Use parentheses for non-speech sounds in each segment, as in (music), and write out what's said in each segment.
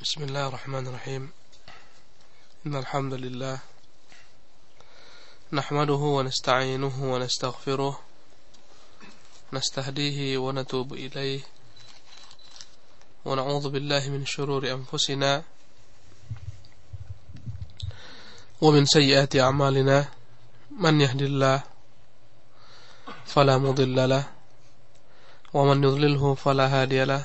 بسم الله الرحمن الرحيم. إن الحمد لله نحمده ونستعينه ونستغفره نستهديه ونتوب إليه ونعوذ بالله من شرور أنفسنا ومن سيئات أعمالنا. من يهدي الله فلا مضل له ومن يضلله فلا هادي له.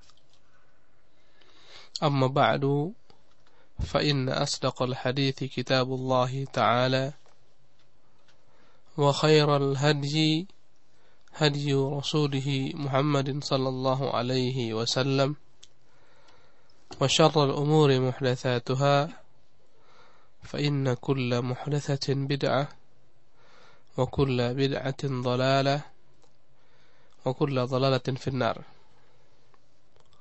أما بعد فإن أصدق الحديث كتاب الله تعالى وخير الهدي هدي رسوله محمد صلى الله عليه وسلم وشر الأمور محدثاتها فإن كل محدثة بدعة وكل بدعة ضلالة وكل ضلالة في النار.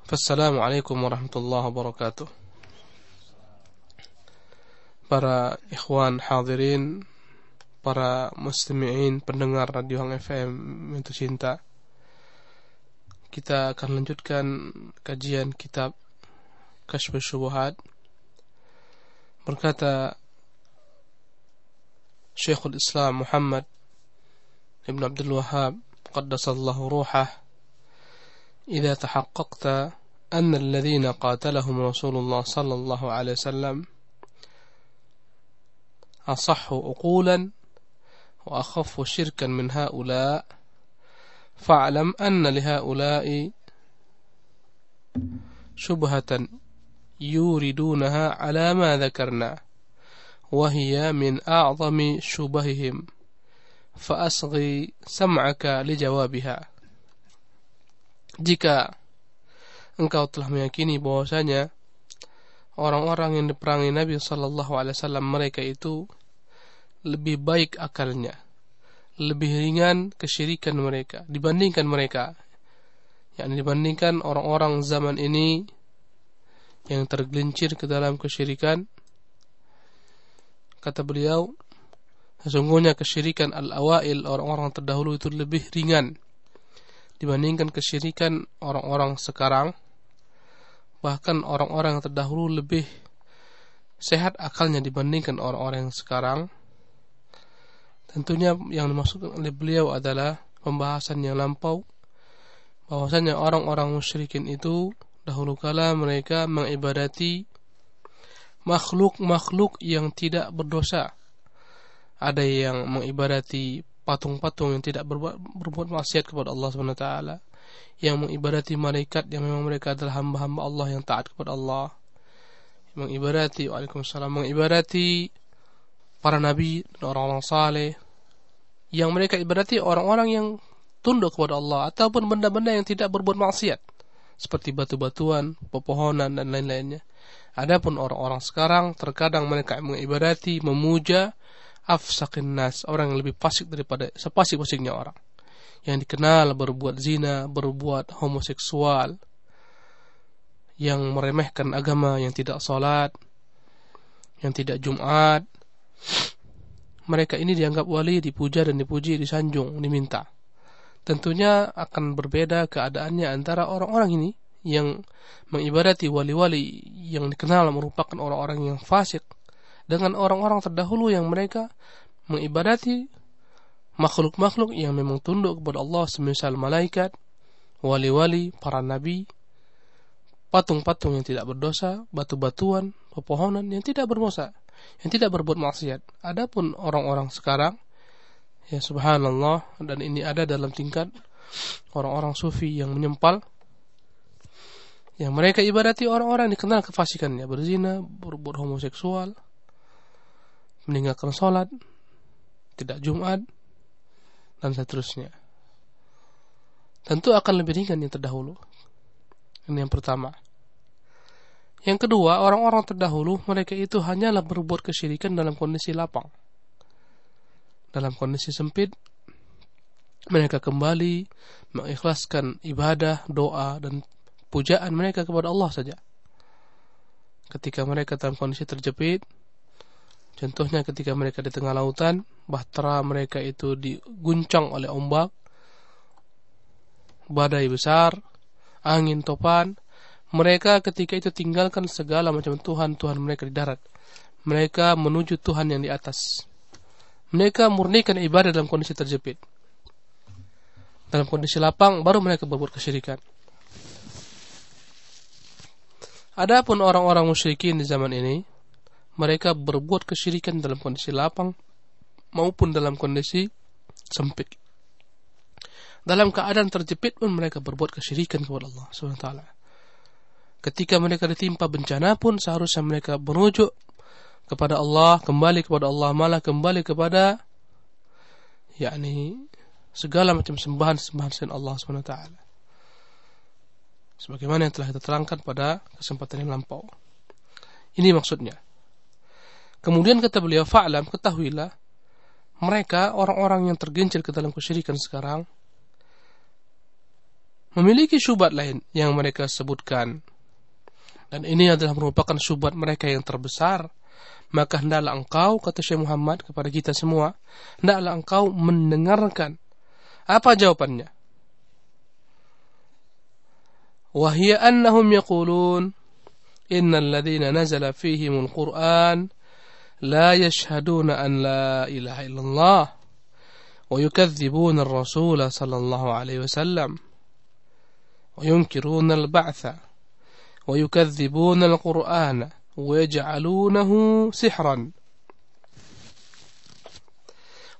Assalamualaikum warahmatullahi wabarakatuh Para ikhwan hadirin Para muslimin pendengar Radio Hang FM Mintu Cinta Kita akan lanjutkan kajian kitab Kashf Syubuhat Berkata Syekhul Islam Muhammad Ibn Abdul Wahab Qaddasallahu ruhah إذا تحققت أن الذين قاتلهم رسول الله صلى الله عليه وسلم أصح عقولا وأخف شركا من هؤلاء. فاعلم أن لهؤلاء شبهة يوردونها على ما ذكرنا وهي من أعظم شبههم. فأصغي سمعك لجوابها. jika engkau telah meyakini bahwasanya orang-orang yang diperangi Nabi Shallallahu Alaihi Wasallam mereka itu lebih baik akalnya, lebih ringan kesyirikan mereka dibandingkan mereka, yang dibandingkan orang-orang zaman ini yang tergelincir ke dalam kesyirikan. Kata beliau, sesungguhnya kesyirikan al-awail orang-orang terdahulu itu lebih ringan dibandingkan kesyirikan orang-orang sekarang bahkan orang-orang yang terdahulu lebih sehat akalnya dibandingkan orang-orang yang sekarang. Tentunya yang dimaksud oleh beliau adalah pembahasan yang lampau. Bahwasanya orang-orang musyrikin itu dahulu kala mereka mengibadati makhluk-makhluk yang tidak berdosa. Ada yang mengibadati patung-patung yang tidak berbuat, berbuat maksiat kepada Allah SWT yang mengibadati malaikat yang memang mereka adalah hamba-hamba Allah yang taat kepada Allah mengibadati Waalaikumsalam mengibadati para nabi dan orang-orang saleh yang mereka ibadati orang-orang yang tunduk kepada Allah ataupun benda-benda yang tidak berbuat maksiat seperti batu-batuan, pepohonan dan lain-lainnya. Adapun orang-orang sekarang terkadang mereka mengibadati, memuja afsakin nas, orang yang lebih fasik daripada sepasik-pasiknya orang. Yang dikenal berbuat zina, berbuat homoseksual, yang meremehkan agama, yang tidak salat, yang tidak Jumat. Mereka ini dianggap wali, dipuja dan dipuji, disanjung, diminta. Tentunya akan berbeda keadaannya antara orang-orang ini yang mengibadati wali-wali yang dikenal merupakan orang-orang yang fasik dengan orang-orang terdahulu yang mereka mengibadati makhluk-makhluk yang memang tunduk kepada Allah semisal malaikat, wali-wali, para nabi, patung-patung yang tidak berdosa, batu-batuan, pepohonan yang tidak bermosa, yang tidak berbuat maksiat. Adapun orang-orang sekarang, ya subhanallah, dan ini ada dalam tingkat orang-orang sufi yang menyempal, yang mereka ibadati orang-orang yang dikenal kefasikannya, berzina, berbuat homoseksual, meninggalkan sholat, tidak Jumat, dan seterusnya. Tentu akan lebih ringan yang terdahulu. Ini yang pertama. Yang kedua, orang-orang terdahulu mereka itu hanyalah berbuat kesyirikan dalam kondisi lapang. Dalam kondisi sempit, mereka kembali mengikhlaskan ibadah, doa, dan pujaan mereka kepada Allah saja. Ketika mereka dalam kondisi terjepit, contohnya ketika mereka di tengah lautan, bahtera mereka itu diguncang oleh ombak, badai besar, angin topan, mereka ketika itu tinggalkan segala macam Tuhan-Tuhan mereka di darat. Mereka menuju Tuhan yang di atas. Mereka murnikan ibadah dalam kondisi terjepit. Dalam kondisi lapang baru mereka berbuat kesyirikan. Adapun orang-orang musyrikin di zaman ini, mereka berbuat kesyirikan dalam kondisi lapang maupun dalam kondisi sempit. Dalam keadaan terjepit pun mereka berbuat kesyirikan kepada Allah Subhanahu ketika mereka ditimpa bencana pun seharusnya mereka merujuk kepada Allah, kembali kepada Allah, malah kembali kepada yakni segala macam sembahan-sembahan selain Allah SWT. Sebagaimana yang telah kita terangkan pada kesempatan yang lampau. Ini maksudnya. Kemudian kata beliau, fa'lam, ketahuilah, mereka orang-orang yang tergencil ke dalam kesyirikan sekarang memiliki syubhat lain yang mereka sebutkan. Dan ini adalah merupakan syubhat mereka yang terbesar. Maka hendaklah engkau kata Syekh Muhammad kepada kita semua hendaklah engkau mendengarkan. Apa jawabannya? Wahia annahum yaqulun innal ladzina nazala fihimul qur'an la yashhaduna an la ilaha illallah ويكذبون الرسول صلى الله عليه وسلم وينكرون البعث ويكذبون القرآن ويجعلونه سحرا.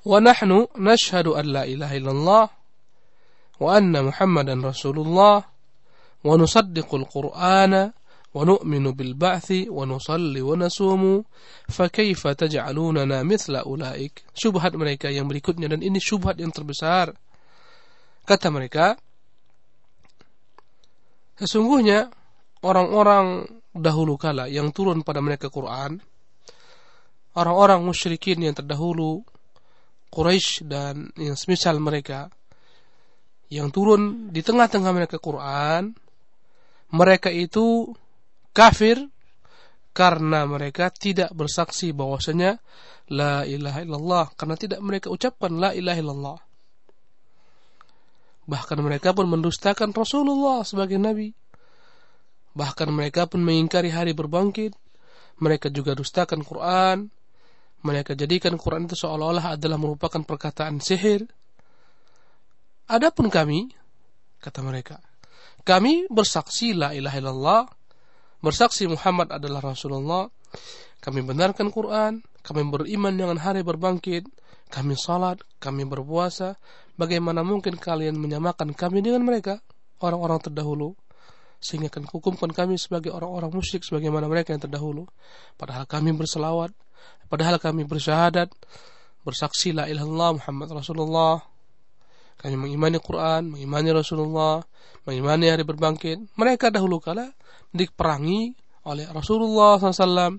ونحن نشهد أن لا إله إلا الله وأن محمدا رسول الله ونصدق القرآن ونؤمن بالبعث ونصلي ونصوم فكيف تجعلوننا مثل أولئك syubhat mereka yang berikutnya dan ini syubhat yang terbesar kata mereka sesungguhnya orang-orang dahulu kala yang turun pada mereka Quran, orang-orang musyrikin yang terdahulu, Quraisy dan yang semisal mereka, yang turun di tengah-tengah mereka Quran, mereka itu kafir karena mereka tidak bersaksi bahwasanya la ilaha illallah karena tidak mereka ucapkan la ilaha illallah. Bahkan mereka pun mendustakan Rasulullah sebagai nabi. Bahkan mereka pun mengingkari hari berbangkit. Mereka juga dustakan Quran. Mereka jadikan Quran itu seolah-olah adalah merupakan perkataan sihir. Adapun kami, kata mereka, kami bersaksi la ilaha illallah, bersaksi Muhammad adalah Rasulullah, kami benarkan Quran, kami beriman dengan hari berbangkit, kami salat, kami berpuasa, bagaimana mungkin kalian menyamakan kami dengan mereka, orang-orang terdahulu? sehingga akan hukumkan kami sebagai orang-orang musyrik sebagaimana mereka yang terdahulu. Padahal kami berselawat padahal kami bersyahadat. Bersaksi la ilaha Muhammad Rasulullah. Kami mengimani Quran mengimani Rasulullah mengimani hari berbangkit. Mereka dahulu kala diperangi oleh Rasulullah SAW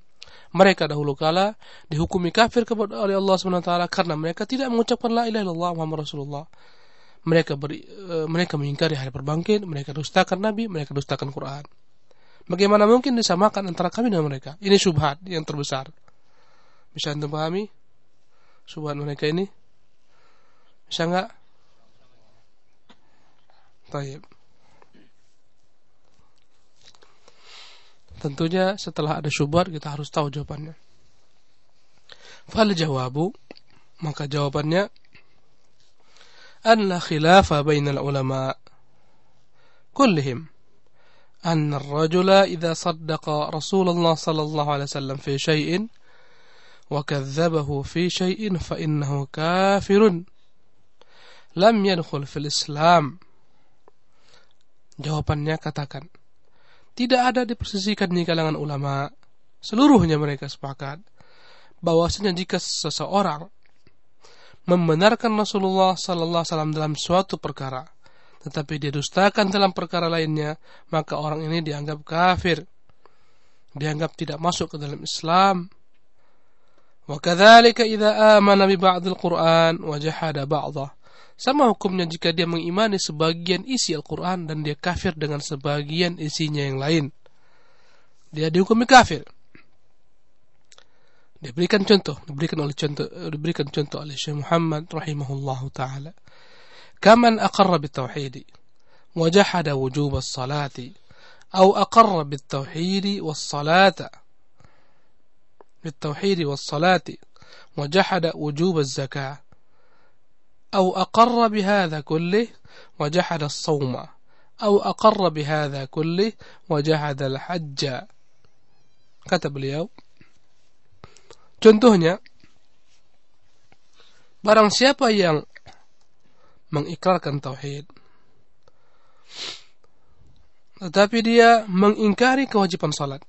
mereka dahulu kala dihukumi kafir kepada oleh Allah SWT karena mereka tidak mengucapkan la ilaha illallah Muhammad Rasulullah mereka beri, e, mereka mengingkari hari berbangkit, mereka dustakan Nabi, mereka dustakan Quran. Bagaimana mungkin disamakan antara kami dan mereka? Ini subhat yang terbesar. Bisa anda pahami? Subhat mereka ini? Bisa enggak? Taib. Tentunya setelah ada syubhat kita harus tahu jawabannya. Fal jawabu maka jawabannya أن لا خلاف بين العلماء كلهم أن الرجل إذا صدق رسول الله صلى الله عليه وسلم في شيء وكذبه في شيء فإنه كافر لم يدخل في الإسلام Jawabannya katakan, tidak ada dipersisikan di kalangan ulama. Seluruhnya mereka sepakat bahwasanya jika seseorang membenarkan Rasulullah sallallahu alaihi wasallam dalam suatu perkara tetapi dia dustakan dalam perkara lainnya, maka orang ini dianggap kafir. Dianggap tidak masuk ke dalam Islam. Wa kadzalika idza amana bi ba'd Quran wa jahada ba'dahu sama hukumnya jika dia mengimani sebagian isi Al-Quran dan dia kafir dengan sebagian isinya yang lain. Dia dihukumi kafir. Diberikan contoh, diberikan oleh contoh, diberikan contoh oleh Syekh Muhammad rahimahullahu taala. Kaman aqarra bitauhid wa jahada wujub as-salati أو أقر بالتوحيد والصلاة بالتوحيد والصلاة وجحد وجوب الزكاة أو أقر بهذا كله وجحد الصوم أو أقر بهذا كله وجحد الحج كتب اليوم Contohnya, barang siapa yang mengikrarkan tauhid, tetapi dia mengingkari kewajiban salat.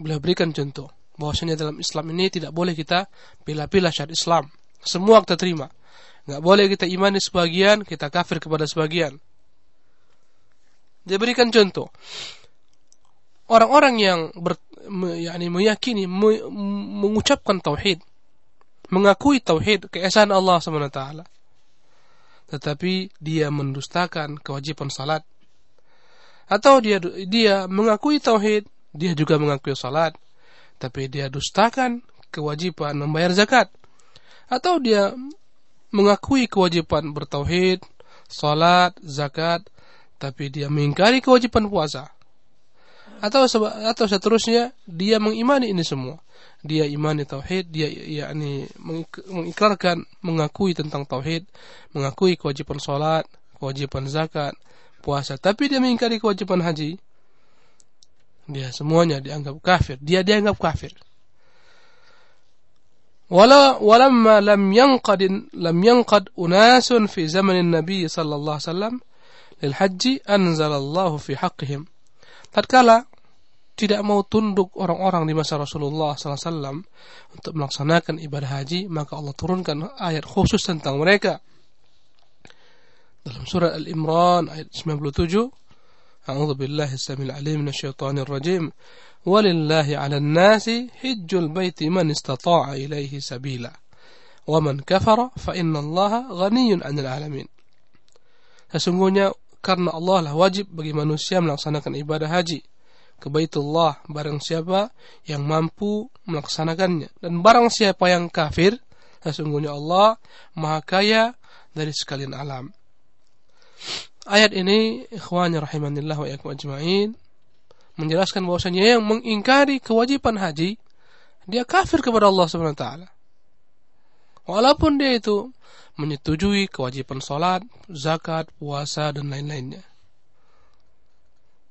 Beliau berikan contoh bahwasanya dalam Islam ini tidak boleh kita pilih-pilih syariat Islam. Semua kita terima. Nggak boleh kita imani sebagian, kita kafir kepada sebagian. Dia berikan contoh orang-orang yang ber, me, yakni meyakini me, mengucapkan tauhid mengakui tauhid keesaan Allah SWT tetapi dia mendustakan kewajiban salat atau dia dia mengakui tauhid dia juga mengakui salat tapi dia dustakan kewajiban membayar zakat. Atau dia mengakui kewajiban bertauhid salat zakat tapi dia mengingkari kewajiban puasa. Atau atau seterusnya dia mengimani ini semua. Dia imani tauhid dia yakni mengikrarkan mengakui tentang tauhid mengakui kewajiban salat kewajiban zakat puasa. Tapi dia mengingkari kewajiban haji dia semuanya dianggap kafir. Dia dianggap kafir. Wala walamma lam yanqad lam yanqad unasun fi zaman nabi sallallahu alaihi wasallam lil haji anzalallahu fi haqqihim. Tatkala tidak mau tunduk orang-orang di masa Rasulullah SAW untuk melaksanakan ibadah haji, maka Allah turunkan ayat khusus tentang mereka. Dalam surah Al-Imran ayat 97, Billahi samil alim minasyaitonir rajim. Walillahi 'alan nasi hajjul baiti man istata'a ilaihi sabila. Wa man kafara fa inna Allah ghaniyyun 'anil 'alamin. Sesungguhnya karena Allah lah wajib bagi manusia melaksanakan ibadah haji ke Baitullah barang siapa yang mampu melaksanakannya dan barang siapa yang kafir sesungguhnya Allah maha kaya dari sekalian alam ayat ini ikhwani rahimanillah wa ajma'in menjelaskan bahwasanya yang mengingkari kewajiban haji dia kafir kepada Allah Subhanahu wa taala walaupun dia itu menyetujui kewajiban salat, zakat, puasa dan lain-lainnya.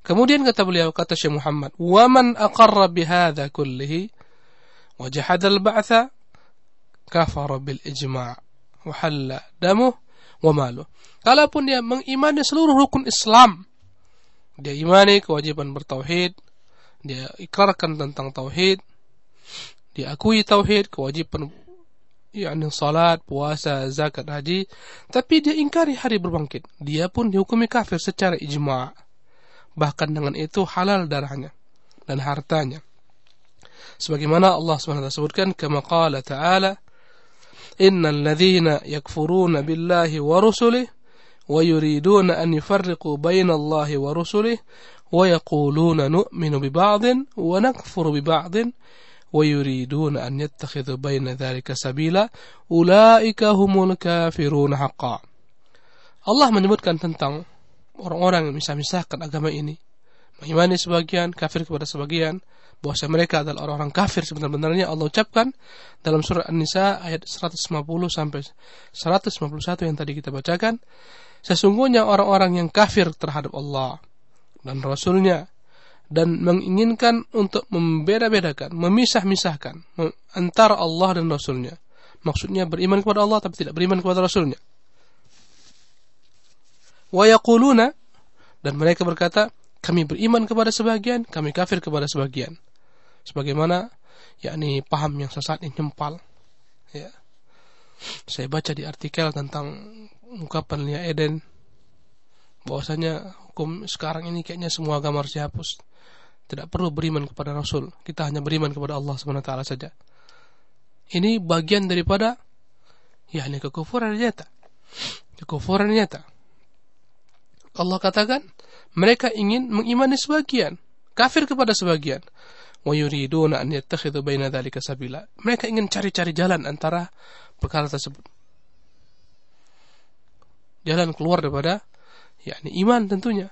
Kemudian kata beliau kata Syekh Muhammad, "Wa man aqarra bihadza kullihi wa jahada al-ba'tha kafara bil ijma' wa halla damuh wa maluh." Kalaupun dia mengimani seluruh rukun Islam, dia imani kewajiban bertauhid, dia ikrarkan tentang tauhid, dia akui tauhid, kewajiban yakni salat, puasa, zakat, haji, tapi dia ingkari hari berbangkit. Dia pun dihukumi kafir secara ijma'. Bahkan dengan itu halal darahnya dan hartanya. Sebagaimana Allah SWT sebutkan, kama qala ta'ala, إن الذين يكفرون بالله ورسله ويريدون أن يفرقوا بين الله ورسله ويقولون نؤمن ببعض ونكفر ببعض ويريدون أن يتخذوا بين ذلك سبيلا أولئك هم الكافرون حقا. الله menyebutkan tentang orang-orang yang misah-misahkan agama ini. Mengimani sebagian, kafir kepada sebagian bahwa mereka adalah orang-orang kafir sebenarnya Allah ucapkan dalam surah An-Nisa ayat 150 sampai 151 yang tadi kita bacakan Sesungguhnya orang-orang yang kafir terhadap Allah dan Rasulnya dan menginginkan untuk membeda-bedakan, memisah-misahkan antara Allah dan Rasulnya. Maksudnya beriman kepada Allah tapi tidak beriman kepada Rasulnya. Wa yaquluna dan mereka berkata, kami beriman kepada sebagian, kami kafir kepada sebagian. Sebagaimana yakni paham yang sesat yang nyempal. Ya. Saya baca di artikel tentang ungkapan Lia Eden bahwasanya hukum sekarang ini kayaknya semua agama harus dihapus. Tidak perlu beriman kepada Rasul. Kita hanya beriman kepada Allah SWT saja. Ini bagian daripada yakni kekufuran nyata. Kekufuran nyata. Allah katakan mereka ingin mengimani sebagian, kafir kepada sebagian. An yattakhidhu baina dzalika sabila. Mereka ingin cari-cari jalan antara perkara tersebut. Jalan keluar daripada yakni iman tentunya.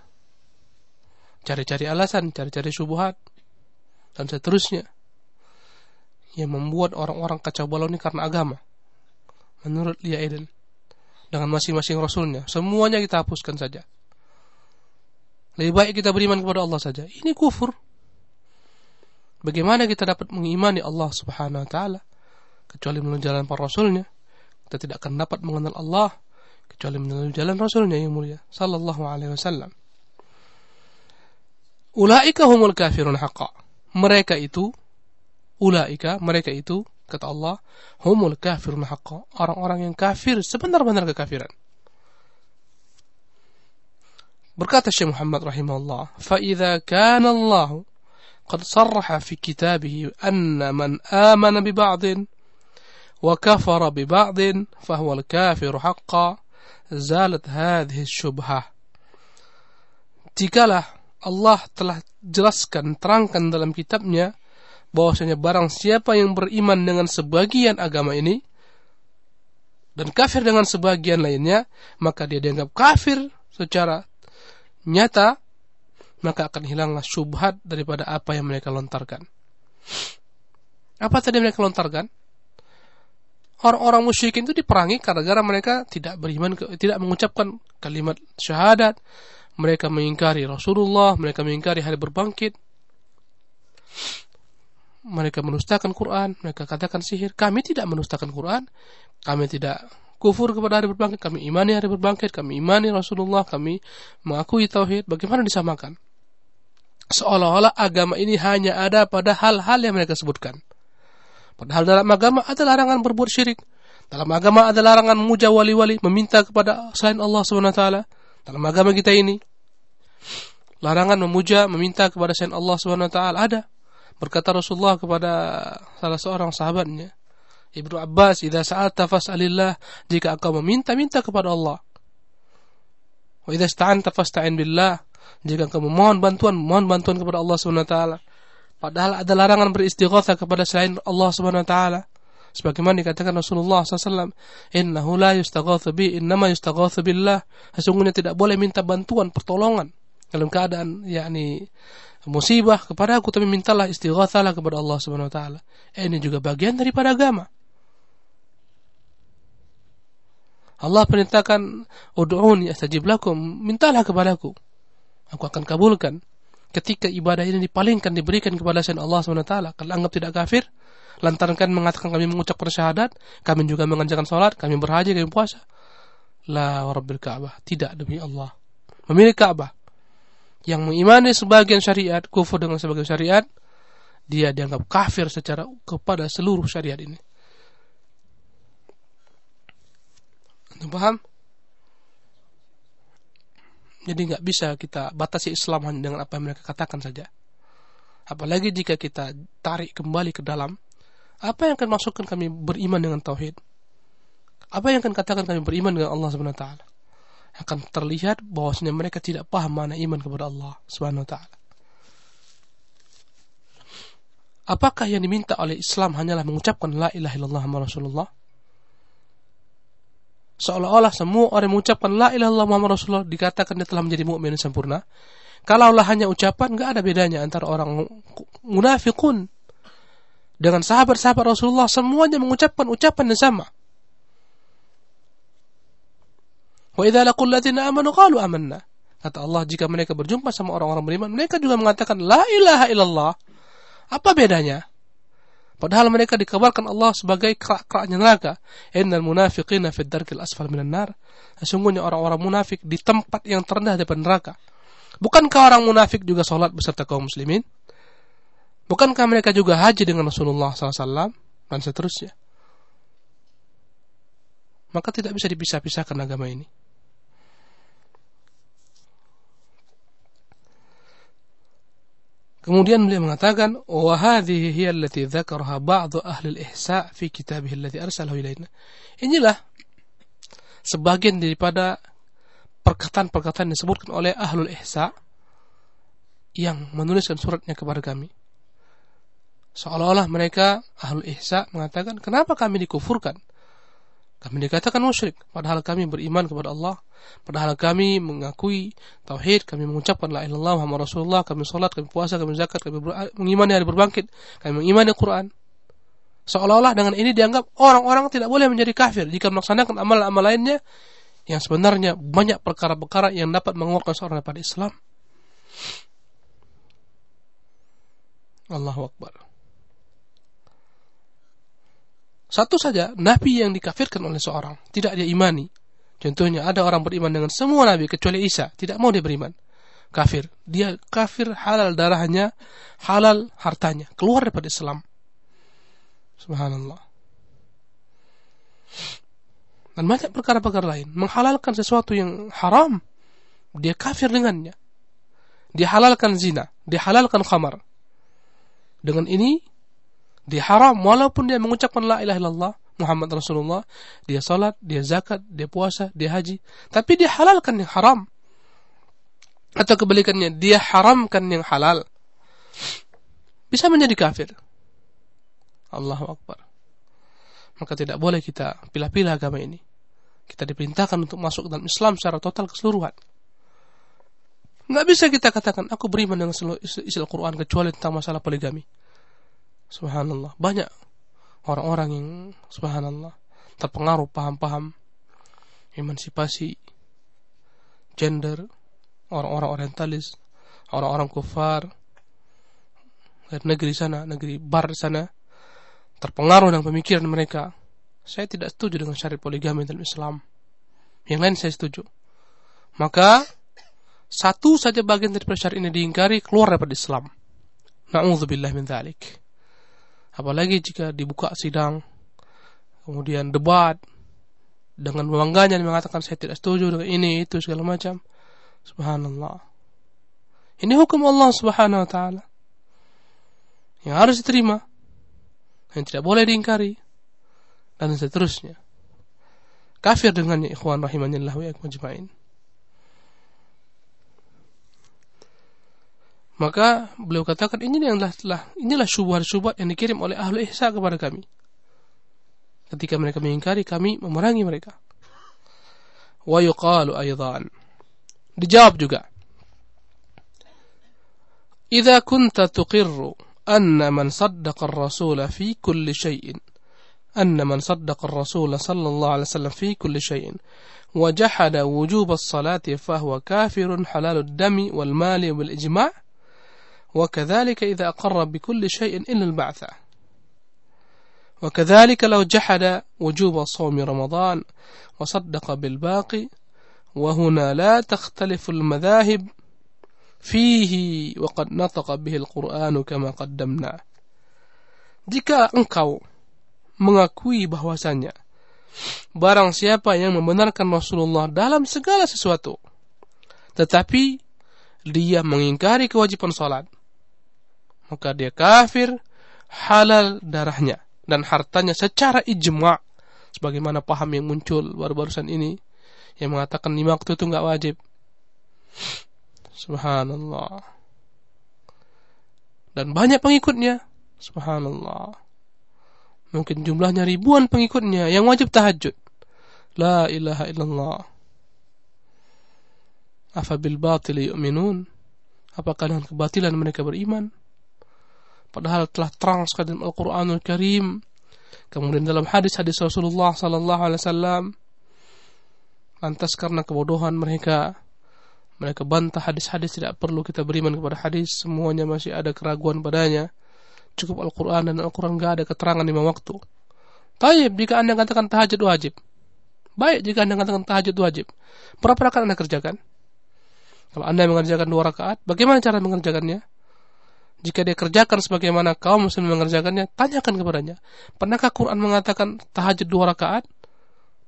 Cari-cari alasan, cari-cari subuhat dan seterusnya. Yang membuat orang-orang kacau balau ini karena agama. Menurut Lia Eden. Dengan masing-masing rasulnya. Semuanya kita hapuskan saja. Lebih baik kita beriman kepada Allah saja. Ini kufur. Bagaimana kita dapat mengimani Allah Subhanahu wa taala kecuali melalui jalan para rasulnya? Kita tidak akan dapat mengenal Allah kecuali melalui jalan rasulnya yang mulia sallallahu alaihi wasallam. Ulaika humul kafirun haqqa. Mereka itu ulaika mereka itu kata Allah humul kafirun haqqa. Orang-orang yang kafir sebenar-benar kekafiran. Berkata Syekh Muhammad rahimahullah, "Fa idza kana Allah قد صرح في كتابه أن من آمن ببعض وكفر ببعض فهو الكافر حقا زالت هذه الشبهة Jikalah Allah telah jelaskan, terangkan dalam kitabnya bahwasanya barang siapa yang beriman dengan sebagian agama ini dan kafir dengan sebagian lainnya, maka dia dianggap kafir secara nyata maka akan hilanglah syubhat daripada apa yang mereka lontarkan. Apa tadi mereka lontarkan? Orang-orang musyrikin itu diperangi karena gara mereka tidak beriman, tidak mengucapkan kalimat syahadat. Mereka mengingkari Rasulullah, mereka mengingkari hari berbangkit. Mereka menustakan Quran, mereka katakan sihir. Kami tidak menustakan Quran, kami tidak kufur kepada hari berbangkit, kami imani hari berbangkit, kami imani Rasulullah, kami mengakui tauhid. Bagaimana disamakan? seolah-olah agama ini hanya ada pada hal-hal yang mereka sebutkan. Padahal dalam agama ada larangan berbuat syirik. Dalam agama ada larangan memuja wali-wali, meminta kepada selain Allah SWT. Dalam agama kita ini, larangan memuja, meminta kepada selain Allah SWT ada. Berkata Rasulullah kepada salah seorang sahabatnya, Ibnu Abbas, "Idza sa'alta fas'alillah." Jika engkau meminta, minta kepada Allah. Wa idza ista'anta fasta'in billah. Jika kamu mohon bantuan, mohon bantuan kepada Allah Subhanahu wa taala. Padahal ada larangan beristighatsah kepada selain Allah Subhanahu wa taala. Sebagaimana dikatakan Rasulullah SAW, Innahu la yustaghathu bi, innama yustaghathu billah. Sesungguhnya tidak boleh minta bantuan, pertolongan dalam keadaan yakni musibah kepada aku tapi mintalah istighatsalah kepada Allah Subhanahu wa taala. Ini juga bagian daripada agama. Allah perintahkan ud'uni astajib lakum, mintalah kepadaku aku akan kabulkan. Ketika ibadah ini dipalingkan, diberikan kepada selain Allah SWT, kalau anggap tidak kafir, lantaran kami mengatakan kami mengucapkan syahadat, kami juga mengerjakan sholat, kami berhaji, kami puasa. La warabbil Ka'bah. Tidak demi Allah. Memilih Ka'bah. Yang mengimani sebagian syariat, kufur dengan sebagian syariat, dia dianggap kafir secara kepada seluruh syariat ini. Paham? Jadi nggak bisa kita batasi Islam hanya dengan apa yang mereka katakan saja. Apalagi jika kita tarik kembali ke dalam, apa yang akan masukkan kami beriman dengan tauhid? Apa yang akan katakan kami beriman dengan Allah Subhanahu wa taala? Akan terlihat bahwasanya mereka tidak paham mana iman kepada Allah Subhanahu wa taala. Apakah yang diminta oleh Islam hanyalah mengucapkan la ilaha illallah Rasulullah? Seolah-olah semua orang yang mengucapkan la ilaha illallah Muhammad Rasulullah dikatakan dia telah menjadi mukmin sempurna. Kalaulah hanya ucapan, nggak ada bedanya antara orang munafikun dengan sahabat-sahabat Rasulullah semuanya mengucapkan ucapan yang sama. Wa idza laqul ladzina amanu qalu amanna. Kata Allah, jika mereka berjumpa sama orang-orang beriman, mereka juga mengatakan la ilaha illallah. Apa bedanya? Padahal mereka dikabarkan Allah sebagai kerak-keraknya neraka. Innal munafiqina fid darkil asfal minan nar. Sesungguhnya orang-orang munafik di tempat yang terendah daripada neraka. Bukankah orang munafik juga sholat beserta kaum muslimin? Bukankah mereka juga haji dengan Rasulullah SAW dan seterusnya? Maka tidak bisa dipisah-pisahkan agama ini. Kemudian beliau mengatakan, "Wa hadhihi hiya allati ahli al-ihsa fi alladhi arsalahu ilaina." Inilah sebagian daripada perkataan-perkataan yang disebutkan oleh ahlul ihsa yang menuliskan suratnya kepada kami. Seolah-olah mereka ahlul ihsa mengatakan, "Kenapa kami dikufurkan?" Kami dikatakan musyrik, padahal kami beriman kepada Allah, padahal kami mengakui tauhid, kami mengucapkan la ilaha illallah Muhammad Rasulullah, kami salat, kami puasa, kami zakat, kami mengimani hari berbangkit, kami mengimani Quran. Seolah-olah dengan ini dianggap orang-orang tidak boleh menjadi kafir jika melaksanakan amal-amal lainnya yang sebenarnya banyak perkara-perkara yang dapat mengeluarkan seorang daripada Islam. Allahu Akbar. Satu saja nabi yang dikafirkan oleh seorang, tidak dia imani. Contohnya ada orang beriman dengan semua nabi kecuali Isa, tidak mau dia beriman. Kafir. Dia kafir halal darahnya, halal hartanya, keluar daripada Islam. Subhanallah. Dan banyak perkara-perkara lain. Menghalalkan sesuatu yang haram, dia kafir dengannya. Dia halalkan zina, dia halalkan khamar. Dengan ini dia haram walaupun dia mengucapkan la ilaha illallah Muhammad Rasulullah, dia salat, dia zakat, dia puasa, dia haji, tapi dia halalkan yang haram. Atau kebalikannya, dia haramkan yang halal. Bisa menjadi kafir. Allahu Akbar. Maka tidak boleh kita pilih-pilih agama ini. Kita diperintahkan untuk masuk dalam Islam secara total keseluruhan. Nggak bisa kita katakan, aku beriman dengan seluruh isi Al-Quran kecuali tentang masalah poligami. Subhanallah. Banyak orang-orang yang subhanallah terpengaruh paham-paham emansipasi gender, orang-orang orientalis, orang-orang kufar negeri sana, negeri bar sana terpengaruh dengan pemikiran mereka. Saya tidak setuju dengan syariat poligami dalam Islam. Yang lain saya setuju. Maka satu saja bagian dari syariat ini diingkari keluar daripada Islam. Na'udzubillah min dzalik. Apalagi jika dibuka sidang, kemudian debat, dengan bangganya mengatakan saya tidak setuju dengan ini, itu, segala macam. Subhanallah. Ini hukum Allah subhanahu wa ta'ala. Yang harus diterima. Yang tidak boleh diingkari. Dan seterusnya. Kafir dengannya ikhwan rahimanillah wa yakum Maka beliau katakan ini inilah inilah syubhat-syubhat yang dikirim oleh ahli ihsa kepada kami. Ketika mereka mengingkari kami memerangi mereka. Wa yuqalu aidan. Dijawab juga. Idza kunta tuqirru anna man saddaqa ar-rasul fi kulli shay'in أن من صدق الرسول صلى الله عليه وسلم في كل شيء وجحد وجوب الصلاة فهو كافر حلال الدم والمال بالإجماع وكذلك إذا أقر بكل شيء إلا البعث وكذلك لو جحد وجوب صوم رمضان وصدق بالباقي وهنا لا تختلف المذاهب فيه وقد نطق به القرآن كما قدمنا jika engkau mengakui bahwasanya barang siapa yang membenarkan Rasulullah dalam segala sesuatu tetapi dia mengingkari kewajiban salat maka dia kafir halal darahnya dan hartanya secara ijma. Sebagaimana paham yang muncul baru-barusan ini yang mengatakan lima waktu itu nggak wajib. Subhanallah. Dan banyak pengikutnya. Subhanallah. Mungkin jumlahnya ribuan pengikutnya yang wajib tahajud. La ilaha illallah. Afabil batil yu'minun? Apakah dengan kebatilan mereka beriman padahal telah terang sekali dalam Al-Qur'anul Karim. Kemudian dalam hadis-hadis Rasulullah sallallahu alaihi wasallam lantas karena kebodohan mereka mereka bantah hadis-hadis tidak perlu kita beriman kepada hadis semuanya masih ada keraguan padanya. Cukup Al-Quran dan Al-Quran gak ada keterangan lima waktu. Taib jika anda katakan tahajud wajib. Baik jika anda katakan tahajud wajib. Berapa rakaat anda kerjakan? Kalau anda mengerjakan dua rakaat bagaimana cara mengerjakannya jika dia kerjakan sebagaimana kaum muslim mengerjakannya, tanyakan kepadanya. Pernahkah Quran mengatakan tahajud dua rakaat?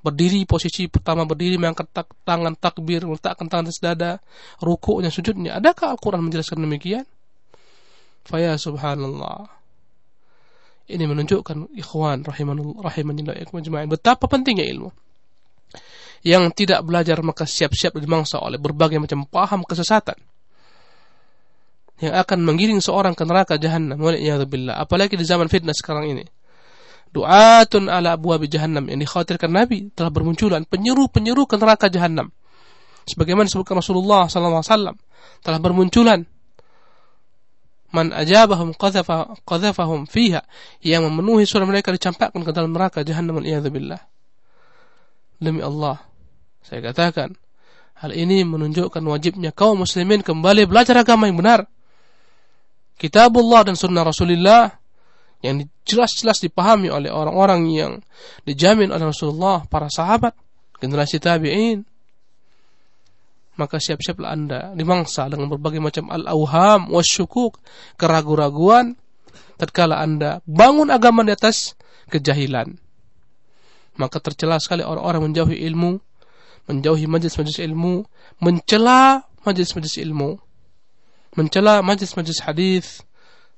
Berdiri posisi pertama berdiri mengangkat tak, tangan takbir, meletakkan tangan di dada, rukuknya, sujudnya. Adakah Al-Quran menjelaskan demikian? Faya subhanallah. Ini menunjukkan ikhwan rahimanillah betapa pentingnya ilmu. Yang tidak belajar maka siap-siap dimangsa oleh berbagai macam paham kesesatan yang akan menggiring seorang ke neraka jahanam waliyadzubillah. Apalagi di zaman fitnah sekarang ini. Du'atun ala abwabi jahannam. Yang dikhawatirkan Nabi telah bermunculan penyeru-penyeru ke neraka jahanam sebagaimana disebutkan Rasulullah SAW telah bermunculan. Man ajabahum qadhafa qadhafahum fiha. Yang memenuhi suara mereka dicampakkan ke dalam neraka jahanam waliyadzubillah. Demi Allah saya katakan hal ini menunjukkan wajibnya kaum muslimin kembali belajar agama yang benar kitabullah dan sunnah Rasulullah yang jelas-jelas dipahami oleh orang-orang yang dijamin oleh Rasulullah, para sahabat, generasi tabi'in. Maka siap-siaplah Anda dimangsa dengan berbagai macam al-awham, wasyukuk, keraguan-raguan, tatkala Anda bangun agama di atas kejahilan. Maka tercela sekali orang-orang menjauhi ilmu, menjauhi majlis-majlis ilmu, mencela majlis-majlis ilmu mencela majlis-majlis hadis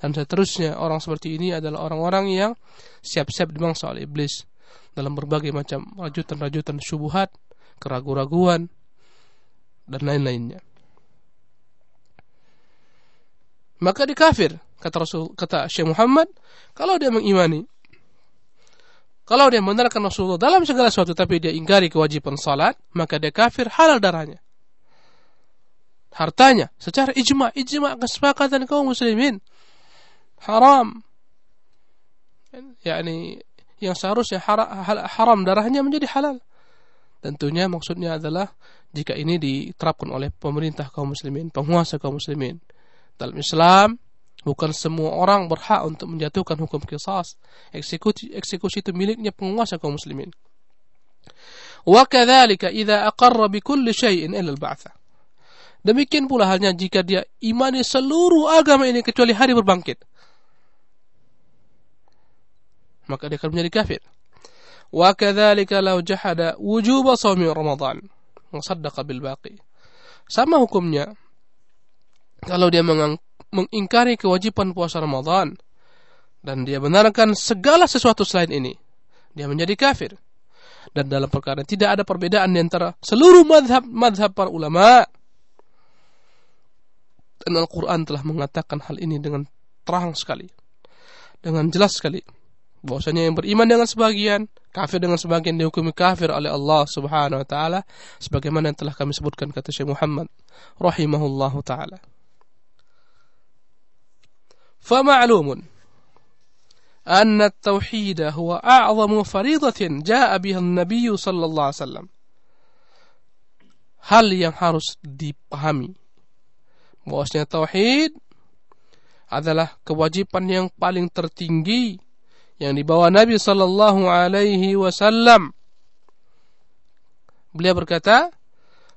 dan seterusnya orang seperti ini adalah orang-orang yang siap-siap dimangsa oleh iblis dalam berbagai macam rajutan-rajutan syubhat, keraguan-raguan dan lain-lainnya. Maka dikafir kata Rasul kata Syekh Muhammad kalau dia mengimani kalau dia membenarkan Rasulullah dalam segala sesuatu tapi dia ingkari kewajiban salat maka dia kafir halal darahnya hartanya secara ijma ijma kesepakatan kaum muslimin haram yakni yang seharusnya haram darahnya menjadi halal tentunya maksudnya adalah jika ini diterapkan oleh pemerintah kaum muslimin penguasa kaum muslimin dalam Islam bukan semua orang berhak untuk menjatuhkan hukum kisas eksekusi eksekusi itu miliknya penguasa kaum muslimin وكذلك إذا أقر بكل شيء إلا البعثة Demikian pula halnya jika dia imani seluruh agama ini kecuali hari berbangkit. Maka dia akan menjadi kafir. Wa kadzalika law jahada wujuba shaumi Ramadan wa saddaqa bil baqi. Sama hukumnya kalau dia mengingkari kewajiban puasa Ramadan dan dia benarkan segala sesuatu selain ini, dia menjadi kafir. Dan dalam perkara tidak ada perbedaan di antara seluruh madhab madhab para ulama dan Al-Quran telah mengatakan hal ini dengan terang sekali. Dengan jelas sekali. Bahwasanya yang beriman dengan sebagian, kafir dengan sebagian dihukumi kafir oleh Allah subhanahu wa ta'ala. Sebagaimana yang telah kami sebutkan kata Syekh Muhammad rahimahullahu ta'ala. فمعلوم أن التوحيد هو أعظم فريضة جاء بها النبي صلى الله عليه وسلم hal yang harus dipahami bahwasanya tauhid adalah kewajiban yang paling tertinggi yang dibawa Nabi sallallahu alaihi wasallam. Beliau berkata,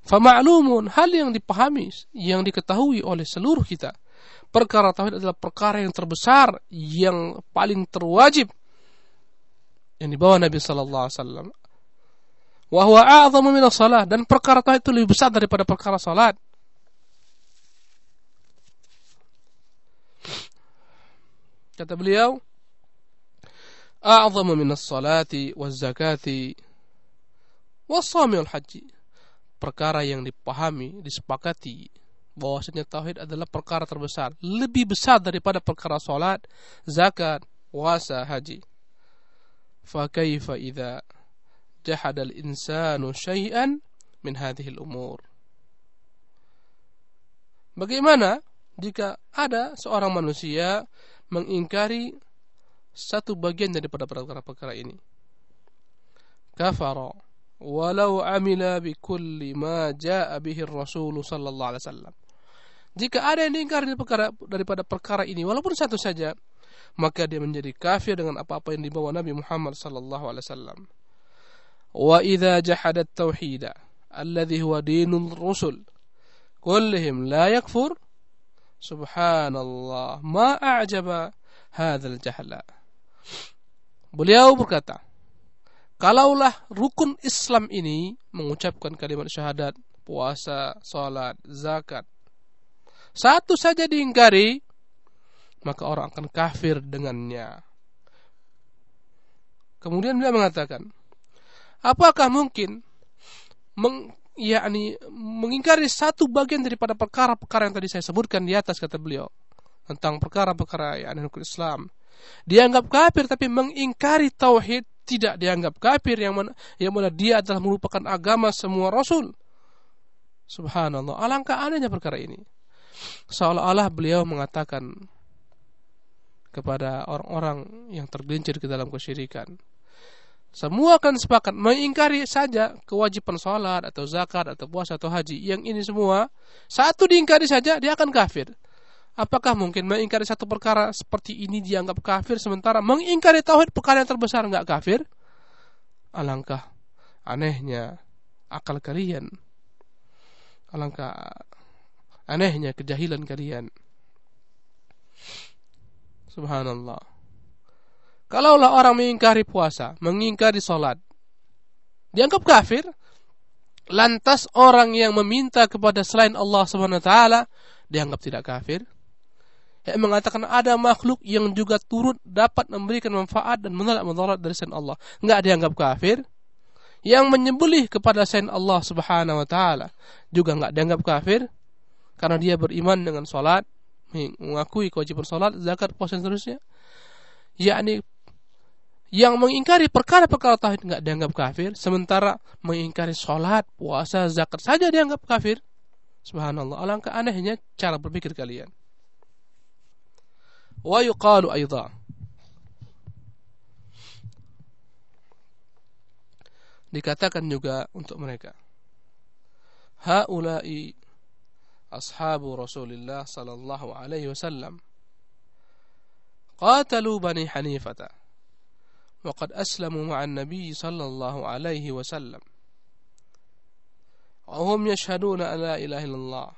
"Fama'lumun hal yang dipahami, yang diketahui oleh seluruh kita. Perkara tauhid adalah perkara yang terbesar, yang paling terwajib yang dibawa Nabi sallallahu alaihi wasallam. Wa huwa a'zamu min dan perkara tauhid itu lebih besar daripada perkara salat. Kata beliau, "A'zamu min as-salati waz-zakati was-shami wal-haji." Perkara yang dipahami, disepakati bahwasanya tauhid adalah perkara terbesar, lebih besar daripada perkara salat, zakat, puasa, haji. Fa kaifa idza jahada al-insanu syai'an min hadhihi al-umur? Bagaimana jika ada seorang manusia mengingkari satu bagian daripada perkara-perkara ini. Kafara walau amila bi kulli ma jaa bihi Rasul sallallahu alaihi wasallam. Jika ada yang diingkari perkara daripada perkara ini walaupun satu saja, maka dia menjadi kafir dengan apa-apa yang dibawa Nabi Muhammad sallallahu alaihi wasallam. Wa idza jahada at-tauhid alladhi huwa dinul rusul kullihim la yakfur subhanallah ma a'jaba hadzal jahla. Beliau berkata, Kalaulah rukun Islam ini mengucapkan kalimat syahadat, puasa, salat, zakat, satu saja diingkari, maka orang akan kafir dengannya. Kemudian dia mengatakan, apakah mungkin yakni mengingkari satu bagian daripada perkara-perkara yang tadi saya sebutkan di atas kata beliau tentang perkara-perkara yang rukun Islam dianggap kafir tapi mengingkari tauhid tidak dianggap kafir yang mana yang mana dia adalah merupakan agama semua rasul. Subhanallah, alangkah anehnya perkara ini. Seolah-olah beliau mengatakan kepada orang-orang yang tergelincir ke dalam kesyirikan. Semua akan sepakat mengingkari saja kewajiban sholat atau zakat atau puasa atau haji. Yang ini semua satu diingkari saja dia akan kafir. Apakah mungkin mengingkari satu perkara seperti ini dianggap kafir sementara mengingkari tauhid perkara yang terbesar enggak kafir? Alangkah anehnya akal kalian. Alangkah anehnya kejahilan kalian. Subhanallah. Kalaulah orang mengingkari puasa, mengingkari solat, dianggap kafir. Lantas orang yang meminta kepada selain Allah Subhanahu wa taala dianggap tidak kafir yang mengatakan ada makhluk yang juga turut dapat memberikan manfaat dan menolak mudarat dari selain Allah. Enggak dianggap kafir. Yang menyembelih kepada selain Allah Subhanahu wa taala juga enggak dianggap kafir karena dia beriman dengan salat, mengakui kewajiban salat, zakat, puasa dan seterusnya. Yakni yang mengingkari perkara-perkara tauhid nggak dianggap kafir, sementara mengingkari sholat, puasa, zakat saja dianggap kafir. Subhanallah, alangkah anehnya cara berpikir kalian. Wa yuqalu. Dikatakan juga untuk mereka. Haulai ashabu Rasulillah sallallahu alaihi wasallam. Qatalu bani Hanifata وقد أسلموا مع النبي صلى الله عليه وسلم وهم يشهدون أن لا إله إلا الله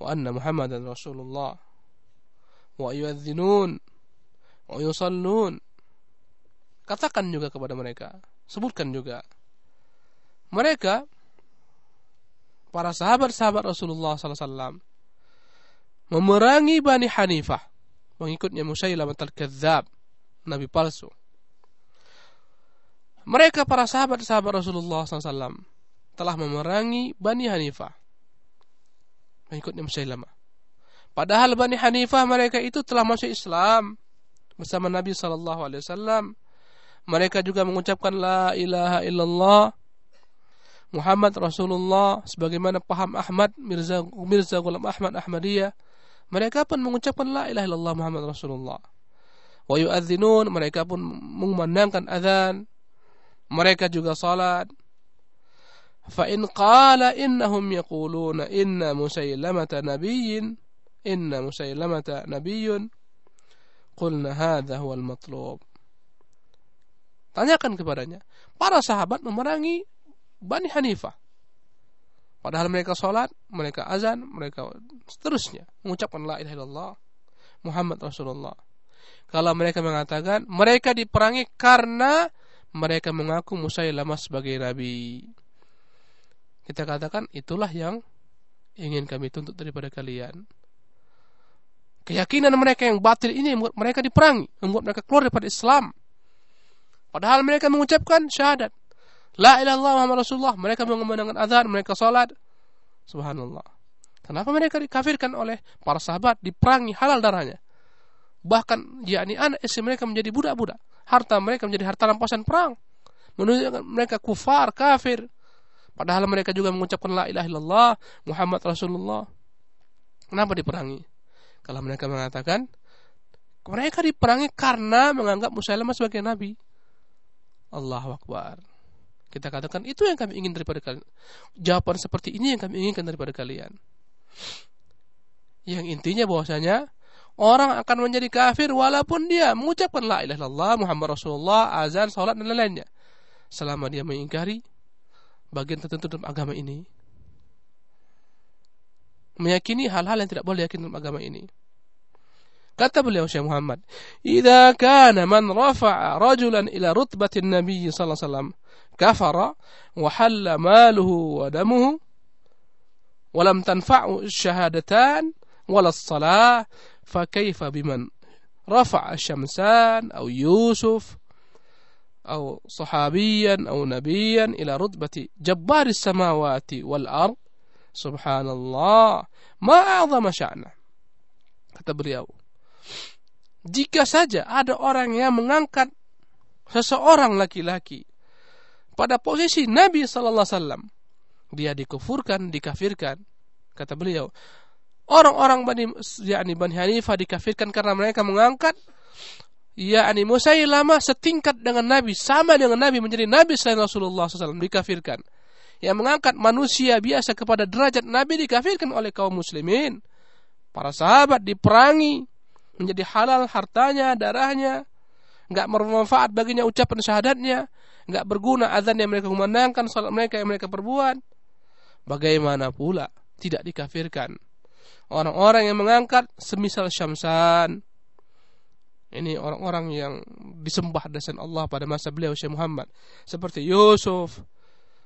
وأن محمدا رسول الله wa yuadzinun wa yusallun katakan juga kepada mereka sebutkan juga mereka para sahabat-sahabat Rasulullah SAW memerangi Bani Hanifah mengikutnya Musailamah al-Kadzab nabi palsu mereka para sahabat-sahabat Rasulullah SAW telah memerangi Bani Hanifah mengikutnya Musailamah Padahal Bani Hanifah mereka itu telah masuk Islam bersama Nabi wasallam. Mereka juga mengucapkan la ilaha illallah Muhammad Rasulullah sebagaimana paham Ahmad Mirza Mirza Ghulam Ahmad Ahmadiyah. Mereka pun mengucapkan la ilaha illallah Muhammad Rasulullah. Wa yu'adzinun mereka pun mengumandangkan azan. Mereka juga salat. Fa in qala innahum yaquluna inna musailamata nabiyyin inna musailamata nabiyyun. Qulna hadha huwal matlub. Tanyakan kepadanya para sahabat memerangi Bani Hanifah. Padahal mereka salat mereka azan mereka seterusnya mengucapkan la ilaha illallah Muhammad Rasulullah. Kalau mereka mengatakan mereka diperangi karena mereka mengaku Musailamah sebagai nabi kita katakan itulah yang ingin kami tuntut daripada kalian Keyakinan mereka yang batil ini membuat mereka diperangi, membuat mereka keluar daripada Islam. Padahal mereka mengucapkan syahadat. La ilaha illallah Muhammad Rasulullah. Mereka mengumandangkan azan, mereka salat. Subhanallah. Kenapa mereka dikafirkan oleh para sahabat, diperangi halal darahnya? Bahkan yakni anak istri mereka menjadi budak-budak. Harta mereka menjadi harta rampasan perang. Menunjukkan mereka kufar, kafir. Padahal mereka juga mengucapkan la ilaha illallah Muhammad Rasulullah. Kenapa diperangi? Kalau mereka mengatakan mereka diperangi karena menganggap Musailamah sebagai nabi. Allah Akbar. Kita katakan itu yang kami ingin daripada kalian. Jawaban seperti ini yang kami inginkan daripada kalian. Yang intinya bahwasanya orang akan menjadi kafir walaupun dia mengucapkan la ilaha illallah Muhammad Rasulullah, azan, salat dan lain-lainnya. Selama dia mengingkari bagian tertentu dalam agama ini. Meyakini hal-hal yang tidak boleh yakin dalam agama ini. Kata beliau Syekh Muhammad, "Idza kana man rafa'a rajulan ila rutbatin Nabi sallallahu alaihi wasallam kafara wa halla maluhu wa damuhu wa lam tanfa'u syahadatan wala as-salah fa kaifa biman rafa'a syamsan aw yusuf أو صحابيا أو نبيا إلى رتبة جبار السماوات والأرض سبحان الله ما أعظم شأنه kata beliau Jika saja ada orang yang mengangkat seseorang laki-laki pada posisi Nabi sallallahu alaihi wasallam, dia dikufurkan, dikafirkan. Kata beliau, orang-orang Bani yakni Bani Hanifah dikafirkan karena mereka mengangkat yakni Musailamah setingkat dengan Nabi, sama dengan Nabi menjadi Nabi selain Rasulullah SAW dikafirkan. Yang mengangkat manusia biasa kepada derajat Nabi dikafirkan oleh kaum muslimin. Para sahabat diperangi, menjadi halal hartanya, darahnya, nggak bermanfaat baginya ucapan syahadatnya, nggak berguna azan yang mereka kumandangkan, salat mereka yang mereka perbuat. Bagaimana pula tidak dikafirkan orang-orang yang mengangkat semisal Syamsan. Ini orang-orang yang disembah dasar Allah pada masa beliau Syekh Muhammad seperti Yusuf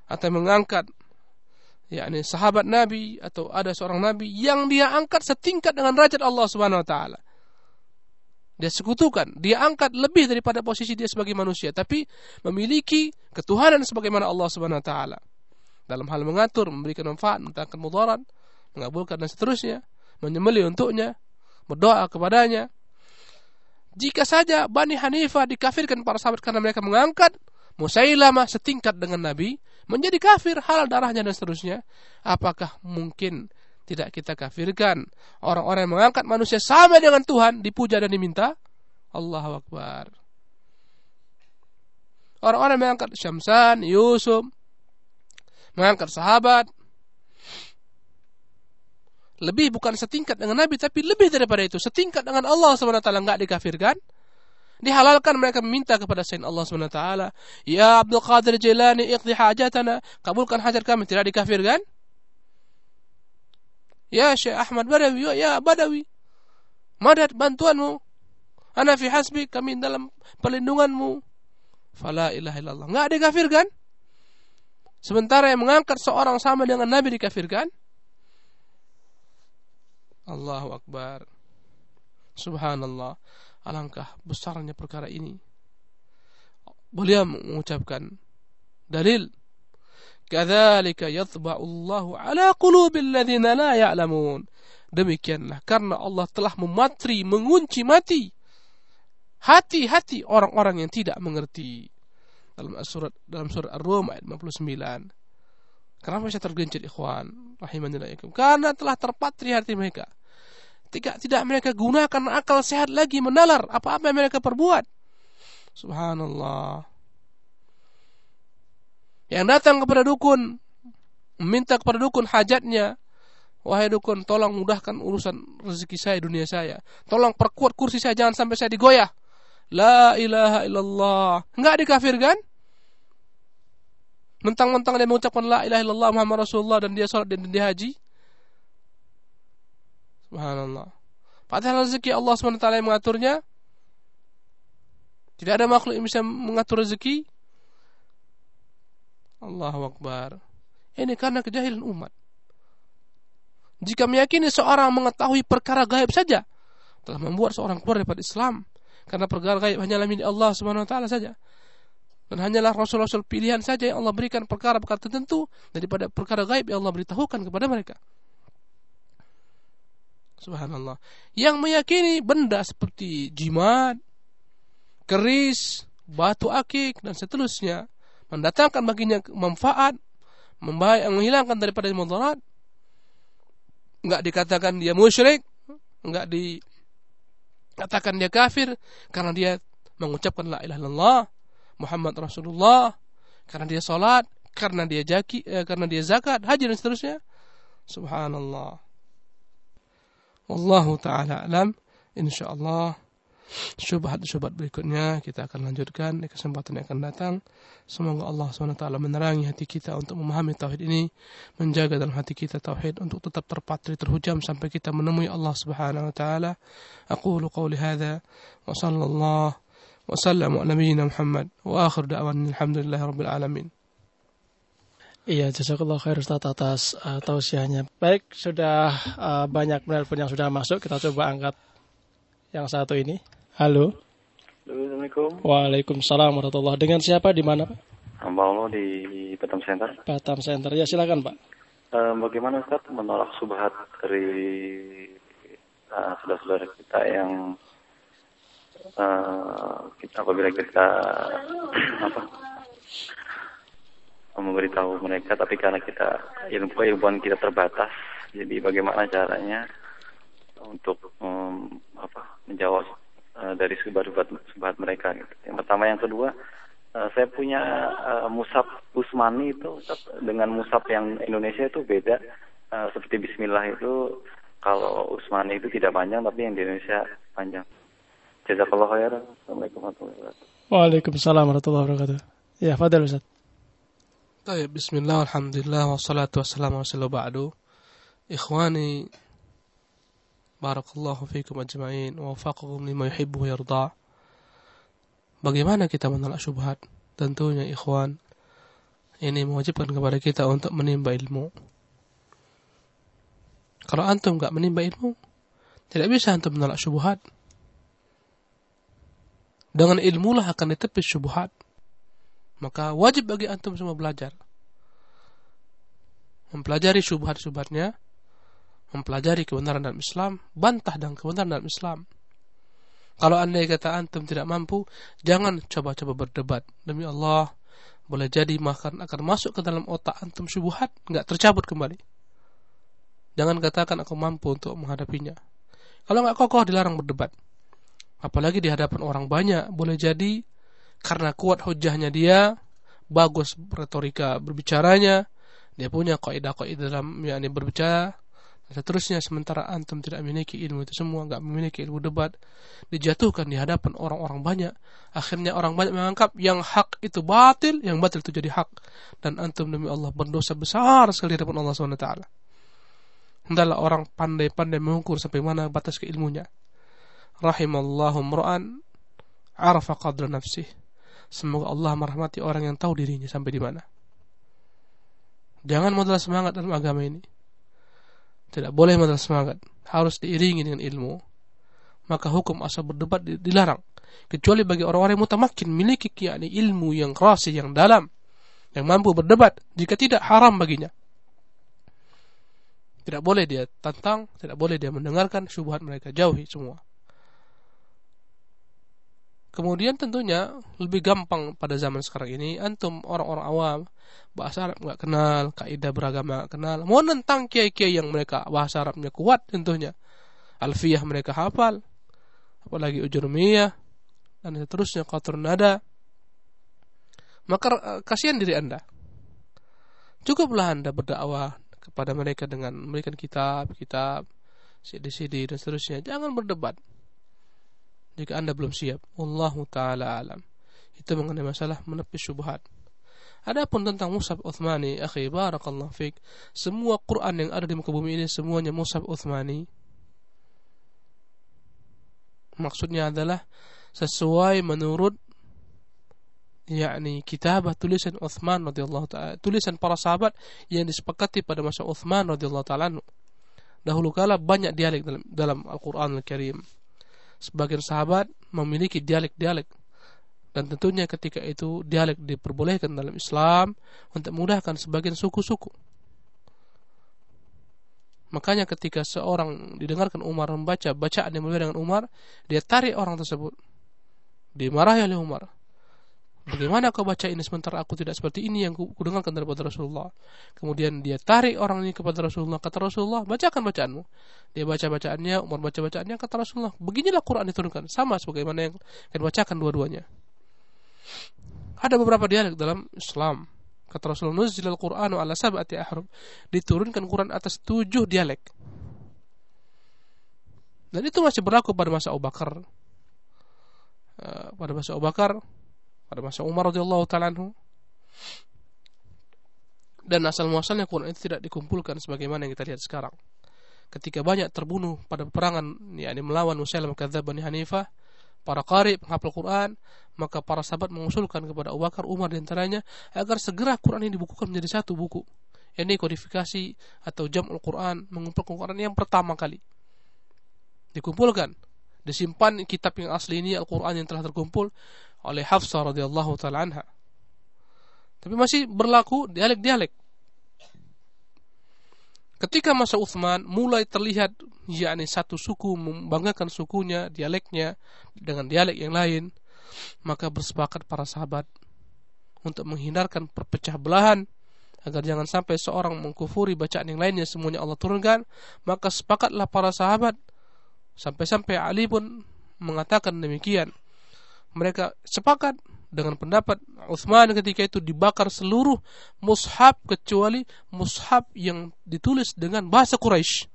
atau mengangkat yakni sahabat Nabi atau ada seorang nabi yang dia angkat setingkat dengan derajat Allah Subhanahu wa taala. Dia sekutukan, dia angkat lebih daripada posisi dia sebagai manusia, tapi memiliki ketuhanan sebagaimana Allah Subhanahu wa taala. Dalam hal mengatur, memberikan manfaat, mendatangkan mudarat, mengabulkan dan seterusnya, menyembelih untuknya, berdoa kepadanya. Jika saja Bani Hanifah dikafirkan para sahabat karena mereka mengangkat Musailamah setingkat dengan Nabi, menjadi kafir, halal darahnya dan seterusnya, apakah mungkin tidak kita kafirkan. Orang-orang yang mengangkat manusia sama dengan Tuhan dipuja dan diminta. Allahu Akbar. Orang-orang yang mengangkat Syamsan, Yusuf, mengangkat sahabat, lebih bukan setingkat dengan Nabi tapi lebih daripada itu setingkat dengan Allah swt nggak dikafirkan dihalalkan mereka meminta kepada selain Allah swt ya Abdul Qadir Jilani iqdi hajatana kabulkan hajat kami tidak dikafirkan Ya Syekh Ahmad Badawi, ya Badawi. Madad bantuanmu. Ana fi hasbi, kami dalam perlindunganmu. Fala ilaha illallah. Enggak dikafirkan. Sementara yang mengangkat seorang sama dengan Nabi dikafirkan. Allahu Akbar. Subhanallah. Alangkah besarnya perkara ini. Beliau mengucapkan dalil Kadzalika yatba'u Allah ala qulubil ladzina la ya'lamun. Demikianlah karena Allah telah mematri, mengunci mati hati-hati orang-orang yang tidak mengerti. Dalam surat dalam surat Ar-Rum ayat 59. Kenapa saya tergencet ikhwan? Rahimanillah Karena telah terpatri hati mereka. Tidak, tidak mereka gunakan akal sehat lagi menalar apa-apa yang mereka perbuat. Subhanallah yang datang kepada dukun meminta kepada dukun hajatnya wahai dukun tolong mudahkan urusan rezeki saya dunia saya tolong perkuat kursi saya jangan sampai saya digoyah la ilaha illallah enggak dikafirkan mentang-mentang dia mengucapkan la ilaha illallah Muhammad Rasulullah dan dia sholat dan dia haji subhanallah padahal rezeki Allah SWT yang mengaturnya tidak ada makhluk yang bisa mengatur rezeki Allahu Akbar. Ini karena kejahilan umat. Jika meyakini seorang mengetahui perkara gaib saja, telah membuat seorang keluar daripada Islam. Karena perkara gaib hanyalah milik Allah Subhanahu wa taala saja. Dan hanyalah rasul-rasul pilihan saja yang Allah berikan perkara-perkara tertentu daripada perkara gaib yang Allah beritahukan kepada mereka. Subhanallah. Yang meyakini benda seperti jimat, keris, batu akik dan seterusnya mendatangkan baginya manfaat, membaik, menghilangkan daripada mudarat, enggak dikatakan dia musyrik, enggak dikatakan dia kafir karena dia mengucapkan la ilaha illallah Muhammad Rasulullah karena dia sholat, karena dia jaki, eh, karena dia zakat, haji dan seterusnya. Subhanallah. Wallahu taala alam. Insyaallah syubhat-syubhat berikutnya kita akan lanjutkan di kesempatan yang akan datang. Semoga Allah SWT menerangi hati kita untuk memahami tauhid ini, menjaga dalam hati kita tauhid untuk tetap terpatri terhujam sampai kita menemui Allah Subhanahu wa taala. Aqulu qawli hadza wa sallallahu sallam ala nabiyyina Muhammad wa akhir da'wana alhamdulillahi rabbil alamin. Iya, jazakallah khair Ustaz atas uh, tausiahnya. Baik, sudah uh, banyak penelpon yang sudah masuk. Kita coba angkat yang satu ini. Halo. Assalamualaikum. Waalaikumsalam warahmatullahi Dengan siapa di mana, Pak? Hamba Allah di Batam Center. Batam Center. Ya, silakan, Pak. Uh, bagaimana Ustaz menolak subhat dari uh, saudara-saudara kita yang uh, kita apabila kita (clears throat) apa memberitahu mereka tapi karena kita ilmu ilmuwan kita terbatas jadi bagaimana caranya untuk um, apa menjawab uh, dari subhat-subhat mereka gitu. Yang pertama, yang kedua, uh, saya punya uh, musab Usmani itu dengan musab yang Indonesia itu beda. Uh, seperti Bismillah itu kalau Usmani itu tidak panjang tapi yang di Indonesia panjang. Jazakallah khair. Assalamualaikum warahmatullahi wabarakatuh. Waalaikumsalam warahmatullahi wabarakatuh. Ya, fadal Ustaz. Baik, bismillah, alhamdulillah, wassalatu wassalamu ala ba'du. Ikhwani Barakallahu fikum ajma'in wa wafaqakum lima yuhibbu yarda. Bagaimana kita menolak syubhat? Tentunya ikhwan ini mewajibkan kepada kita untuk menimba ilmu. Kalau antum enggak menimba ilmu, tidak bisa antum menolak syubhat. Dengan ilmu lah akan ditepis syubhat. Maka wajib bagi antum semua belajar. Mempelajari syubhat-syubhatnya mempelajari kebenaran dalam Islam, bantah dengan kebenaran dalam Islam. Kalau anda kata antum tidak mampu, jangan coba-coba berdebat. Demi Allah, boleh jadi makan akan masuk ke dalam otak antum syubhat, nggak tercabut kembali. Jangan katakan aku mampu untuk menghadapinya. Kalau nggak kokoh dilarang berdebat. Apalagi di hadapan orang banyak, boleh jadi karena kuat hujahnya dia, bagus retorika berbicaranya, dia punya kaidah-kaidah dalam yakni berbicara, seterusnya sementara antum tidak memiliki ilmu itu semua, nggak memiliki ilmu debat, dijatuhkan di hadapan orang-orang banyak, akhirnya orang banyak menganggap yang hak itu batil, yang batil itu jadi hak, dan antum demi Allah berdosa besar sekali Allah swt. Hendaklah orang pandai-pandai mengukur sampai mana batas keilmunya. Rahimallahu mra'an arafa qadra nafsih. Semoga Allah merahmati orang yang tahu dirinya sampai di mana. Jangan modal semangat dalam agama ini tidak boleh modal semangat, harus diiringi dengan ilmu. Maka hukum asal berdebat dilarang. Kecuali bagi orang-orang yang mutamakin memiliki yakni ilmu yang keras yang dalam, yang mampu berdebat. Jika tidak haram baginya. Tidak boleh dia tantang, tidak boleh dia mendengarkan syubhat mereka jauhi semua. Kemudian tentunya lebih gampang pada zaman sekarang ini antum orang-orang awam bahasa Arab nggak kenal, kaidah beragama nggak kenal, mau nentang kiai-kiai yang mereka bahasa Arabnya kuat tentunya. Alfiyah mereka hafal, apalagi ujurmiyah dan seterusnya kotor nada. Maka eh, kasihan diri Anda. Cukuplah Anda berdakwah kepada mereka dengan memberikan kitab, kitab, CD-CD dan seterusnya. Jangan berdebat jika Anda belum siap. Wallahu taala alam. Itu mengenai masalah menepis syubhat. Adapun tentang Musab Uthmani, akhi barakallahu fik, semua Quran yang ada di muka bumi ini semuanya Musab Uthmani. Maksudnya adalah sesuai menurut yakni kitabah tulisan Uthman radhiyallahu taala, tulisan para sahabat yang disepakati pada masa Uthman radhiyallahu taala. Dahulu kala banyak dialek dalam, dalam Al-Qur'an Al-Karim sebagian sahabat memiliki dialek-dialek dan tentunya ketika itu dialek diperbolehkan dalam Islam untuk memudahkan sebagian suku-suku. Makanya ketika seorang didengarkan Umar membaca bacaan yang berbeda dengan Umar, dia tarik orang tersebut. Dimarahi oleh Umar. Bagaimana kau baca ini sementara aku tidak seperti ini yang kudengarkan daripada Rasulullah. Kemudian dia tarik orang ini kepada Rasulullah. Kata Rasulullah, bacakan bacaanmu. Dia baca bacaannya, Umar baca bacaannya, kata Rasulullah, beginilah Quran diturunkan. Sama sebagaimana yang akan bacakan dua-duanya. Ada beberapa dialek dalam Islam. Kata Rasulullah, "Nuzilal Qur'anu ala sab'ati ahruf." Diturunkan Quran atas tujuh dialek. Dan itu masih berlaku pada masa Abu Bakar. Uh, pada masa Abu Bakar, pada masa Umar radhiyallahu taala anhu. Dan asal muasalnya Quran itu tidak dikumpulkan sebagaimana yang kita lihat sekarang. Ketika banyak terbunuh pada peperangan yakni melawan Musailamah kadzab Bani Hanifah, para qari penghafal Quran, maka para sahabat mengusulkan kepada Abu Bakar, Umar di antaranya agar segera Quran ini dibukukan menjadi satu buku. Ini kodifikasi atau jam'ul Quran, mengumpulkan Quran yang pertama kali. Dikumpulkan, disimpan kitab yang asli ini Al-Quran yang telah terkumpul oleh Hafsah radhiyallahu taala anha. Tapi masih berlaku dialek-dialek. Ketika masa Uthman mulai terlihat yakni satu suku membanggakan sukunya, dialeknya dengan dialek yang lain, maka bersepakat para sahabat untuk menghindarkan perpecah belahan agar jangan sampai seorang mengkufuri bacaan yang lainnya semuanya Allah turunkan, maka sepakatlah para sahabat sampai-sampai Ali pun mengatakan demikian. Mereka sepakat dengan pendapat Uthman ketika itu dibakar seluruh mushaf kecuali mushaf yang ditulis dengan bahasa Quraisy.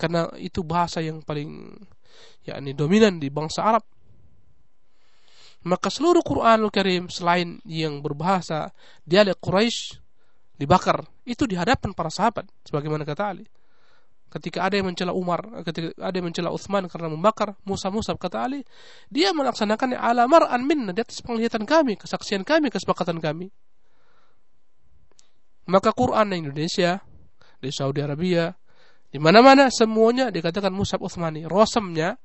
Karena itu bahasa yang paling yakni dominan di bangsa Arab. Maka seluruh Quranul Karim selain yang berbahasa dialek Quraisy dibakar. Itu di hadapan para sahabat sebagaimana kata Ali. Ketika ada yang mencela Umar, ketika ada yang mencela Utsman karena membakar Musa-Musa kata Ali, dia melaksanakannya ala mar'an minna di atas penglihatan kami, kesaksian kami, kesepakatan kami. Maka Quran di Indonesia, di Saudi Arabia, di mana-mana semuanya dikatakan Musab Utsmani. Rosamnya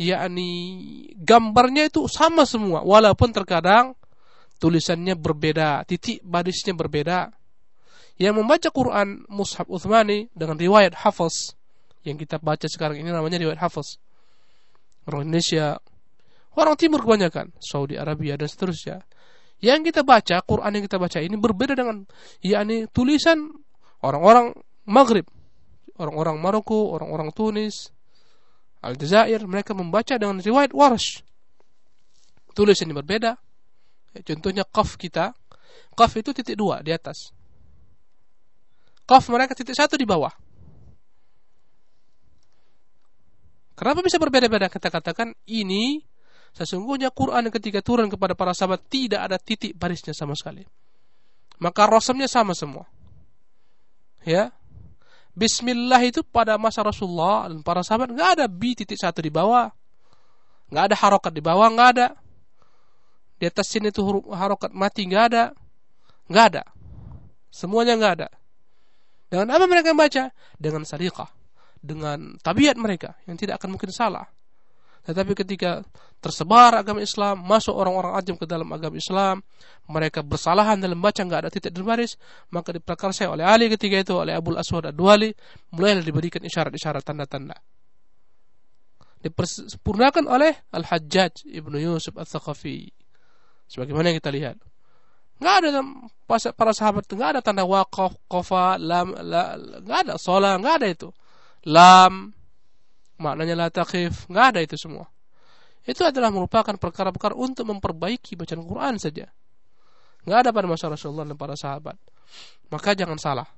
yakni gambarnya itu sama semua walaupun terkadang tulisannya berbeda, titik barisnya berbeda yang membaca Quran Mushaf Uthmani dengan riwayat Hafiz yang kita baca sekarang ini namanya riwayat Hafiz. Orang Indonesia, orang timur kebanyakan, Saudi Arabia dan seterusnya. Yang kita baca, Quran yang kita baca ini berbeda dengan yakni tulisan orang-orang Maghrib, orang-orang Maroko, orang-orang Tunis, Aljazair, mereka membaca dengan riwayat Warsh. Tulisan ini berbeda. Contohnya qaf kita, qaf itu titik dua di atas. Qaf mereka titik satu di bawah. Kenapa bisa berbeda-beda? Kita katakan ini sesungguhnya Quran ketika turun kepada para sahabat tidak ada titik barisnya sama sekali. Maka rosamnya sama semua. Ya. Bismillah itu pada masa Rasulullah dan para sahabat nggak ada b titik satu di bawah, nggak ada harokat di bawah, nggak ada. Di atas sini itu harokat mati nggak ada, nggak ada. Semuanya nggak ada. Dengan apa mereka membaca? Dengan sadiqah. Dengan tabiat mereka yang tidak akan mungkin salah. Tetapi ketika tersebar agama Islam, masuk orang-orang ajam ke dalam agama Islam, mereka bersalahan dalam baca nggak ada titik dan baris, maka diprakarsai oleh Ali ketika itu oleh Abul Aswad Ad-Duali, mulailah diberikan isyarat-isyarat tanda-tanda. Dipersempurnakan oleh Al-Hajjaj Ibnu Yusuf Al-Thaqafi. Sebagaimana kita lihat. Nggak ada para sahabat nggak ada tanda wakaf, kofa, lam, la, nggak ada sola, nggak ada itu. Lam, maknanya la taqif, nggak ada itu semua. Itu adalah merupakan perkara-perkara untuk memperbaiki bacaan Quran saja. Nggak ada pada masa Rasulullah dan para sahabat. Maka jangan salah.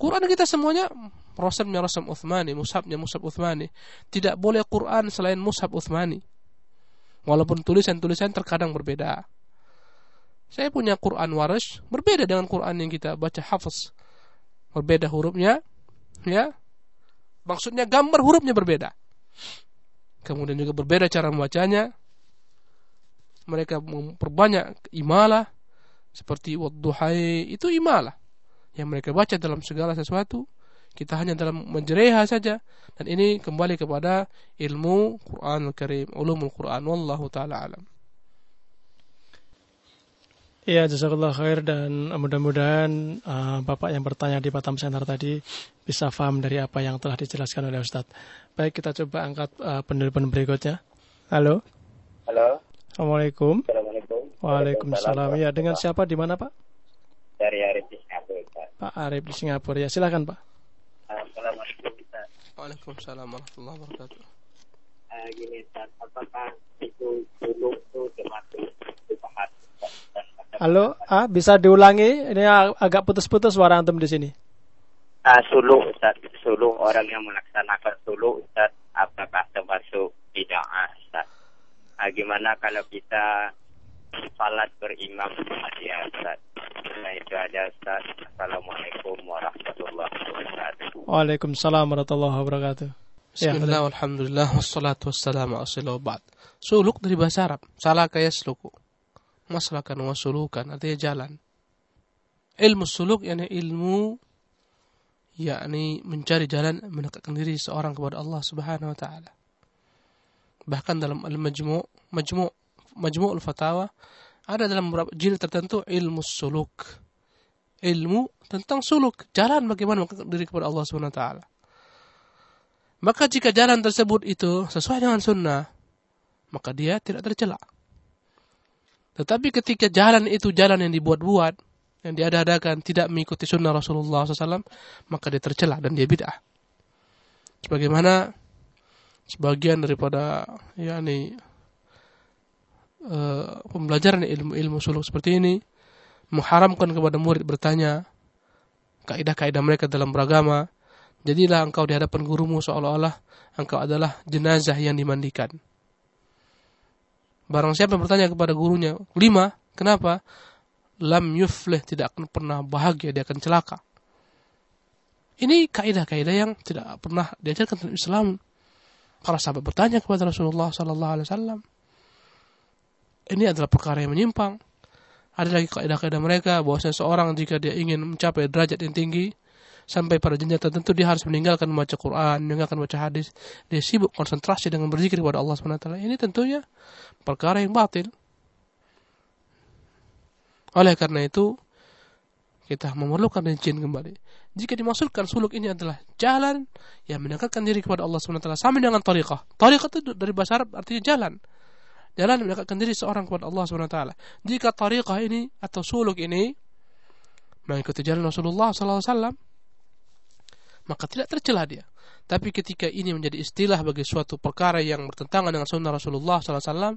Quran kita semuanya Rasulnya Rasul Uthmani, Musabnya Musab Uthmani. Tidak boleh Quran selain Musab Uthmani. Walaupun tulisan-tulisan terkadang berbeda. Saya punya Quran waras berbeda dengan Quran yang kita baca hafaz. Berbeda hurufnya, ya. Maksudnya gambar hurufnya berbeda. Kemudian juga berbeda cara membacanya. Mereka memperbanyak imalah seperti wadduhai itu imalah yang mereka baca dalam segala sesuatu kita hanya dalam menjereha saja dan ini kembali kepada ilmu Quran Al-Karim ulumul Quran wallahu taala alam Iya, jazakallah khair dan mudah-mudahan uh, Bapak yang bertanya di Batam Center tadi bisa paham dari apa yang telah dijelaskan oleh Ustadz. Baik, kita coba angkat uh, penelpon berikutnya. Halo. Halo. Assalamualaikum. Assalamualaikum. Waalaikumsalam. Ya, dengan siapa di mana Pak? Dari Arif di Singapura. Pak, Pak Arif di Singapura. Ya, silakan Pak. Assalamualaikum. Waalaikumsalam warahmatullahi wabarakatuh. uh, gini Ustaz, apakah itu suluk itu termasuk subhat dan Halo, ah, bisa diulangi? Ini ag- agak putus-putus suara antum di sini. Ah, suluk Ustaz, suluk orang yang melaksanakan suluk Ustaz, apakah termasuk bid'ah Ustaz? Ah, gimana kalau kita salat berimam dia Ustaz? Nah itu ada Ustaz. Assalamualaikum warahmatullahi wabarakatuh. Waalaikumsalam warahmatullahi wabarakatuh. Ya, Bismillah, alhamdulillah, wassalatu wassalamu ala. Suluk dari bahasa Arab. Salaka yasluku. Maslakan wa sulukan. Artinya jalan. Ilmu suluk yakni ilmu yakni mencari jalan mendekatkan diri seorang kepada Allah Subhanahu wa taala. Bahkan dalam al-majmu' majmu' majmu'ul fatawa ada dalam beberapa jilid tertentu ilmu suluk. Ilmu tentang suluk, jalan bagaimana mendekatkan diri kepada Allah Subhanahu wa taala. Maka jika jalan tersebut itu sesuai dengan sunnah, maka dia tidak tercela. Tetapi ketika jalan itu jalan yang dibuat-buat, yang diada-adakan, tidak mengikuti sunnah Rasulullah SAW, maka dia tercela dan dia bid'ah. Sebagaimana sebagian daripada yakni eh, pembelajaran ilmu-ilmu suluk seperti ini mengharamkan kepada murid bertanya kaidah-kaidah mereka dalam beragama Jadilah engkau di hadapan gurumu seolah-olah engkau adalah jenazah yang dimandikan. Barang siapa yang bertanya kepada gurunya, lima, kenapa? Lam yuflih tidak akan pernah bahagia, dia akan celaka. Ini kaidah-kaidah yang tidak pernah diajarkan dalam Islam. Para sahabat bertanya kepada Rasulullah Sallallahu Alaihi Wasallam. Ini adalah perkara yang menyimpang. Ada lagi kaidah-kaidah mereka bahwa seseorang jika dia ingin mencapai derajat yang tinggi, sampai pada jenjang tertentu dia harus meninggalkan membaca Quran, meninggalkan membaca hadis. Dia sibuk konsentrasi dengan berzikir kepada Allah SWT. Ini tentunya perkara yang batil. Oleh karena itu, kita memerlukan rincian kembali. Jika dimaksudkan suluk ini adalah jalan yang mendekatkan diri kepada Allah SWT sama dengan tariqah. Tariqah itu dari bahasa Arab artinya jalan. Jalan mendekatkan diri seorang kepada Allah SWT. Jika tariqah ini atau suluk ini mengikuti jalan Rasulullah SAW, maka tidak tercela dia. Tapi ketika ini menjadi istilah bagi suatu perkara yang bertentangan dengan sunnah Rasulullah SAW,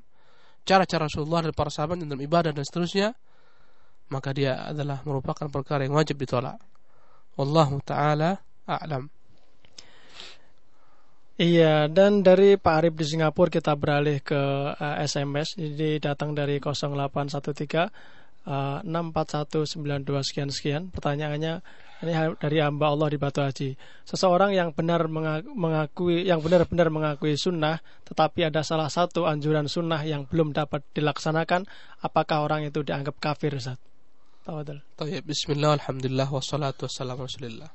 cara-cara Rasulullah dan para sahabat dalam ibadah dan seterusnya, maka dia adalah merupakan perkara yang wajib ditolak. Wallahu taala a'lam. Iya, dan dari Pak Arif di Singapura kita beralih ke SMS. Jadi datang dari 0813 uh, 64192 sekian sekian. Pertanyaannya ini dari hamba Allah di Batu Haji. Seseorang yang benar mengakui yang benar-benar mengakui sunnah, tetapi ada salah satu anjuran sunnah yang belum dapat dilaksanakan, apakah orang itu dianggap kafir, Ustaz? Tawadul. Bismillah, alhamdulillah, wassalatu wassalamu rasulillah.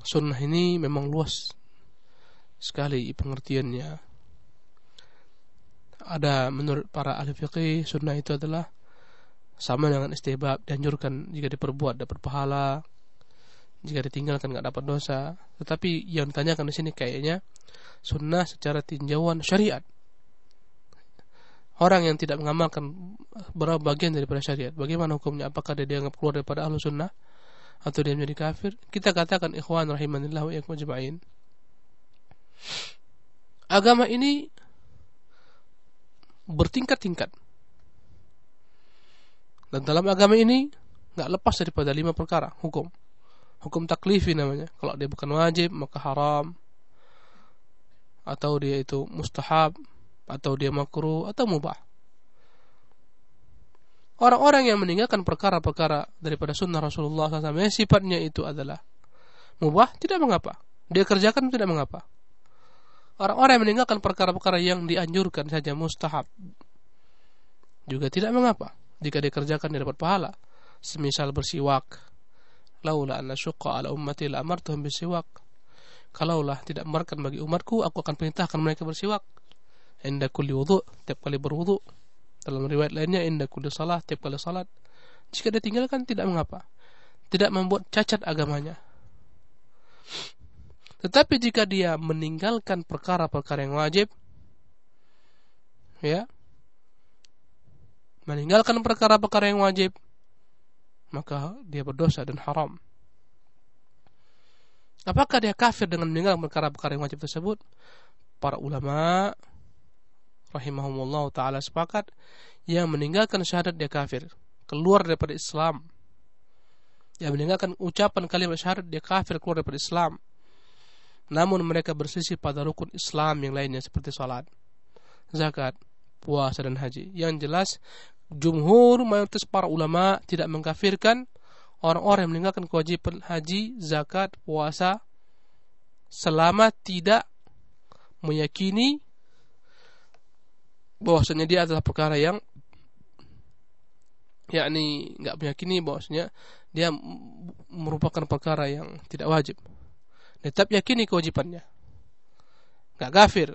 Sunnah ini memang luas sekali pengertiannya. Ada menurut para ahli fikih sunnah itu adalah sama dengan istihbab dianjurkan jika diperbuat dapat pahala jika ditinggalkan nggak dapat dosa. Tetapi yang ditanyakan di sini kayaknya sunnah secara tinjauan syariat. Orang yang tidak mengamalkan berapa bagian daripada syariat bagaimana hukumnya? Apakah dia dianggap keluar daripada ahlu sunnah atau dia menjadi kafir? Kita katakan ikhwan rahimanillah wa iyakum agama ini bertingkat-tingkat dan dalam agama ini nggak lepas daripada lima perkara hukum. Hukum taklifi namanya. Kalau dia bukan wajib maka haram. Atau dia itu mustahab atau dia makruh atau mubah. Orang-orang yang meninggalkan perkara-perkara daripada sunnah Rasulullah SAW yang sifatnya itu adalah mubah tidak mengapa. Dia kerjakan tidak mengapa. Orang-orang yang meninggalkan perkara-perkara yang dianjurkan saja mustahab juga tidak mengapa jika dikerjakan dia dapat pahala. Semisal bersiwak. Laula anna syuqqa ala ummati la amartuhum bisiwak. Kalaulah tidak memberatkan bagi umatku, aku akan perintahkan mereka bersiwak. Inda kulli wudu, tiap kali berwudu. Dalam riwayat lainnya, inda kulli salat, tiap kali salat. Jika dia tinggalkan, tidak mengapa. Tidak membuat cacat agamanya. Tetapi jika dia meninggalkan perkara-perkara yang wajib, ya, meninggalkan perkara-perkara yang wajib, maka dia berdosa dan haram. Apakah dia kafir dengan meninggalkan perkara-perkara yang wajib tersebut? Para ulama rahimahumullah taala sepakat yang meninggalkan syahadat dia kafir, keluar daripada Islam. Yang meninggalkan ucapan kalimat syahadat dia kafir keluar daripada Islam. Namun mereka bersisi pada rukun Islam yang lainnya seperti salat, zakat, puasa dan haji. Yang jelas jumhur mayoritas para ulama tidak mengkafirkan orang-orang yang meninggalkan kewajiban haji, zakat, puasa selama tidak meyakini bahwasanya dia adalah perkara yang yakni nggak meyakini bahwasanya dia merupakan perkara yang tidak wajib. Tetap yakini kewajibannya. Nggak kafir.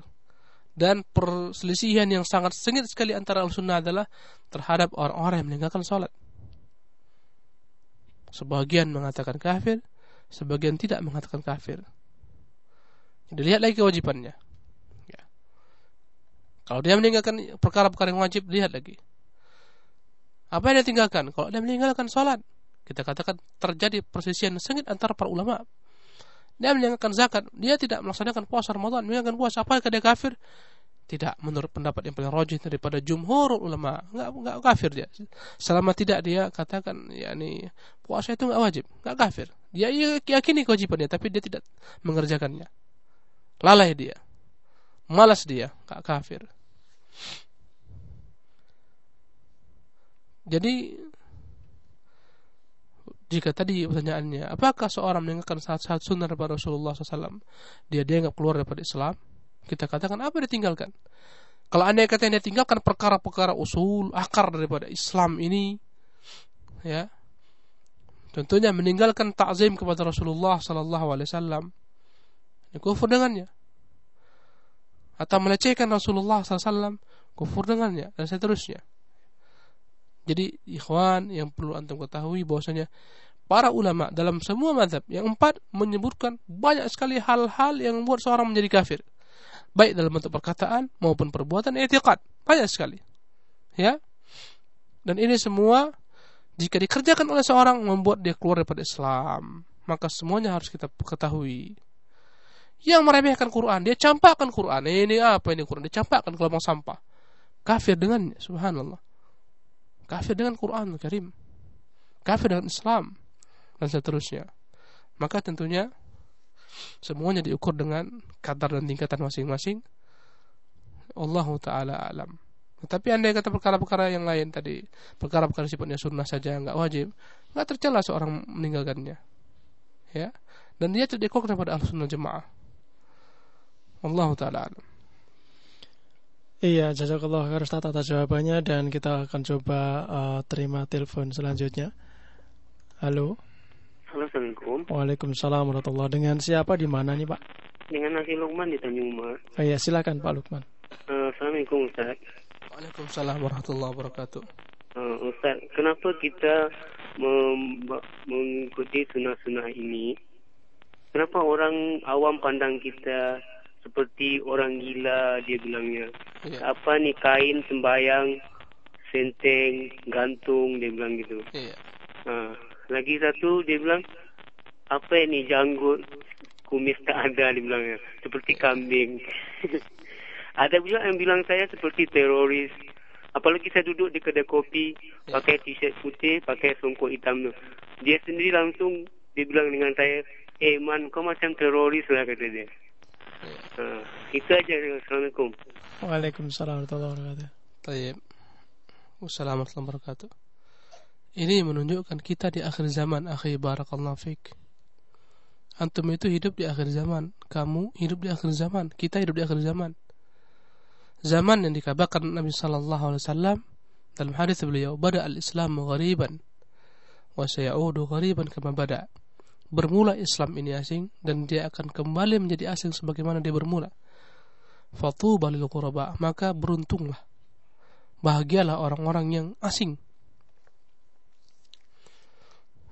Dan perselisihan yang sangat sengit sekali antara al-sunnah adalah terhadap orang-orang yang meninggalkan sholat. Sebagian mengatakan kafir, sebagian tidak mengatakan kafir. Jadi lihat lagi kewajibannya. Ya. Kalau dia meninggalkan perkara-perkara yang wajib, lihat lagi. Apa yang dia tinggalkan? Kalau dia meninggalkan sholat, kita katakan terjadi persisian sengit antara para ulama. Dia meninggalkan zakat, dia tidak melaksanakan puasa Ramadan, meninggalkan puasa, apakah dia kafir? tidak menurut pendapat yang paling rajih daripada jumhur ulama. Nggak nggak kafir dia. Selama tidak dia katakan yakni puasa itu nggak wajib. Nggak kafir. Dia yakini kewajibannya tapi dia tidak mengerjakannya. Lalai dia. Malas dia. Nggak kafir. Jadi jika tadi pertanyaannya apakah seorang meninggalkan saat-saat sunnah daripada Rasulullah SAW dia dianggap keluar daripada Islam kita katakan apa ditinggalkan? Kalau anda kata yang tinggalkan perkara-perkara usul, akar daripada Islam ini, ya, tentunya meninggalkan takzim kepada Rasulullah Alaihi Wasallam, kufur dengannya, atau melecehkan Rasulullah SAW, kufur dengannya, dan seterusnya. Jadi ikhwan yang perlu antum ketahui bahwasanya para ulama dalam semua madhab yang empat menyebutkan banyak sekali hal-hal yang membuat seorang menjadi kafir. Baik dalam bentuk perkataan maupun perbuatan etikat banyak sekali. Ya? Dan ini semua jika dikerjakan oleh seorang membuat dia keluar daripada Islam maka semuanya harus kita ketahui. Yang meremehkan Quran dia campakkan Quran. Ini apa ini Quran? Dia campakkan ke sampah. Kafir dengannya subhanallah kafir dengan Quran Karim kafir dengan Islam dan seterusnya maka tentunya Semuanya diukur dengan kadar dan tingkatan masing-masing. Allah taala alam. Tapi anda kata perkara-perkara yang lain tadi, perkara-perkara sifatnya sunnah saja nggak wajib, nggak tercela seorang meninggalkannya, ya. Dan dia tidak kepada al sunnah jemaah. Allah taala alam. Iya, jazakallah khair Ustaz atas jawabannya dan kita akan coba uh, terima telepon selanjutnya. Halo. Halo, Assalamualaikum. Waalaikumsalam warahmatullahi Dengan siapa di mana nih, Pak? Dengan Nasi Lukman di Tanjung Mas. Oh iya, silakan Pak Lukman. Uh, Assalamualaikum, Ustaz. Waalaikumsalam warahmatullahi wabarakatuh. Uh, Ustaz, kenapa kita mengikuti sunnah-sunnah ini? Kenapa orang awam pandang kita seperti orang gila dia bilangnya? Ya. Apa nih kain sembayang, senteng, gantung dia bilang gitu. Iya. Uh, lagi satu dia bilang apa ini janggut kumis tak ada dia bilang seperti kambing. (laughs) ada juga yang bilang saya seperti teroris. Apalagi saya duduk di kedai kopi pakai t-shirt putih, pakai songkok hitam tu. Dia sendiri langsung dia bilang dengan saya, "Eh man, kau macam teroris lah," kata dia. Uh, itu aja. Assalamualaikum. Waalaikumsalam warahmatullahi wabarakatuh. Tayyib. Wassalamualaikum warahmatullahi wabarakatuh. Ini menunjukkan kita di akhir zaman, akhi barakallahu fik. Antum itu hidup di akhir zaman, kamu hidup di akhir zaman, kita hidup di akhir zaman. Zaman yang dikabarkan Nabi sallallahu alaihi wasallam dalam hadis beliau, "Bada al-Islam ghariban wa sayaudu ghariban kama bada." Bermula Islam ini asing dan dia akan kembali menjadi asing sebagaimana dia bermula. Fatuba lil quraba, maka beruntunglah. Bahagialah orang-orang yang asing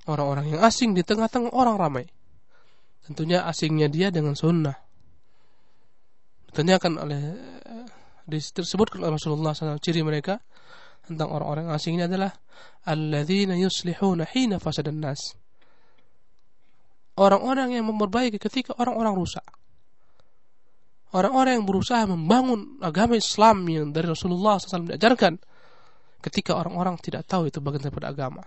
orang-orang yang asing di tengah-tengah orang ramai. Tentunya asingnya dia dengan sunnah. Ditanyakan oleh disebutkan oleh Rasulullah SAW ciri mereka tentang orang-orang asing ini adalah alladzina yuslihuna hina fasadan nas. Orang-orang yang memperbaiki ketika orang-orang rusak. Orang-orang yang berusaha membangun agama Islam yang dari Rasulullah SAW diajarkan ketika orang-orang tidak tahu itu bagian daripada agama.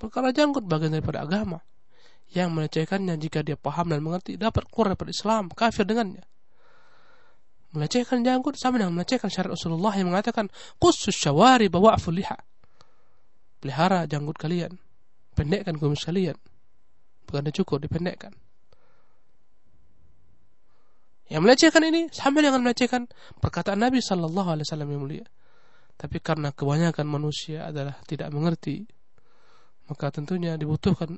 Perkara janggut bagian daripada agama yang melecehkannya jika dia paham dan mengerti dapat keluar daripada Islam, kafir dengannya. Melecehkan janggut sama dengan melecehkan syariat Rasulullah yang mengatakan khusus syawari bawa liha. Pelihara janggut kalian, pendekkan kumis kalian. Bukan cukup dipendekkan. Yang melecehkan ini sama dengan melecehkan perkataan Nabi Sallallahu Alaihi Wasallam yang mulia. Tapi karena kebanyakan manusia adalah tidak mengerti maka tentunya dibutuhkan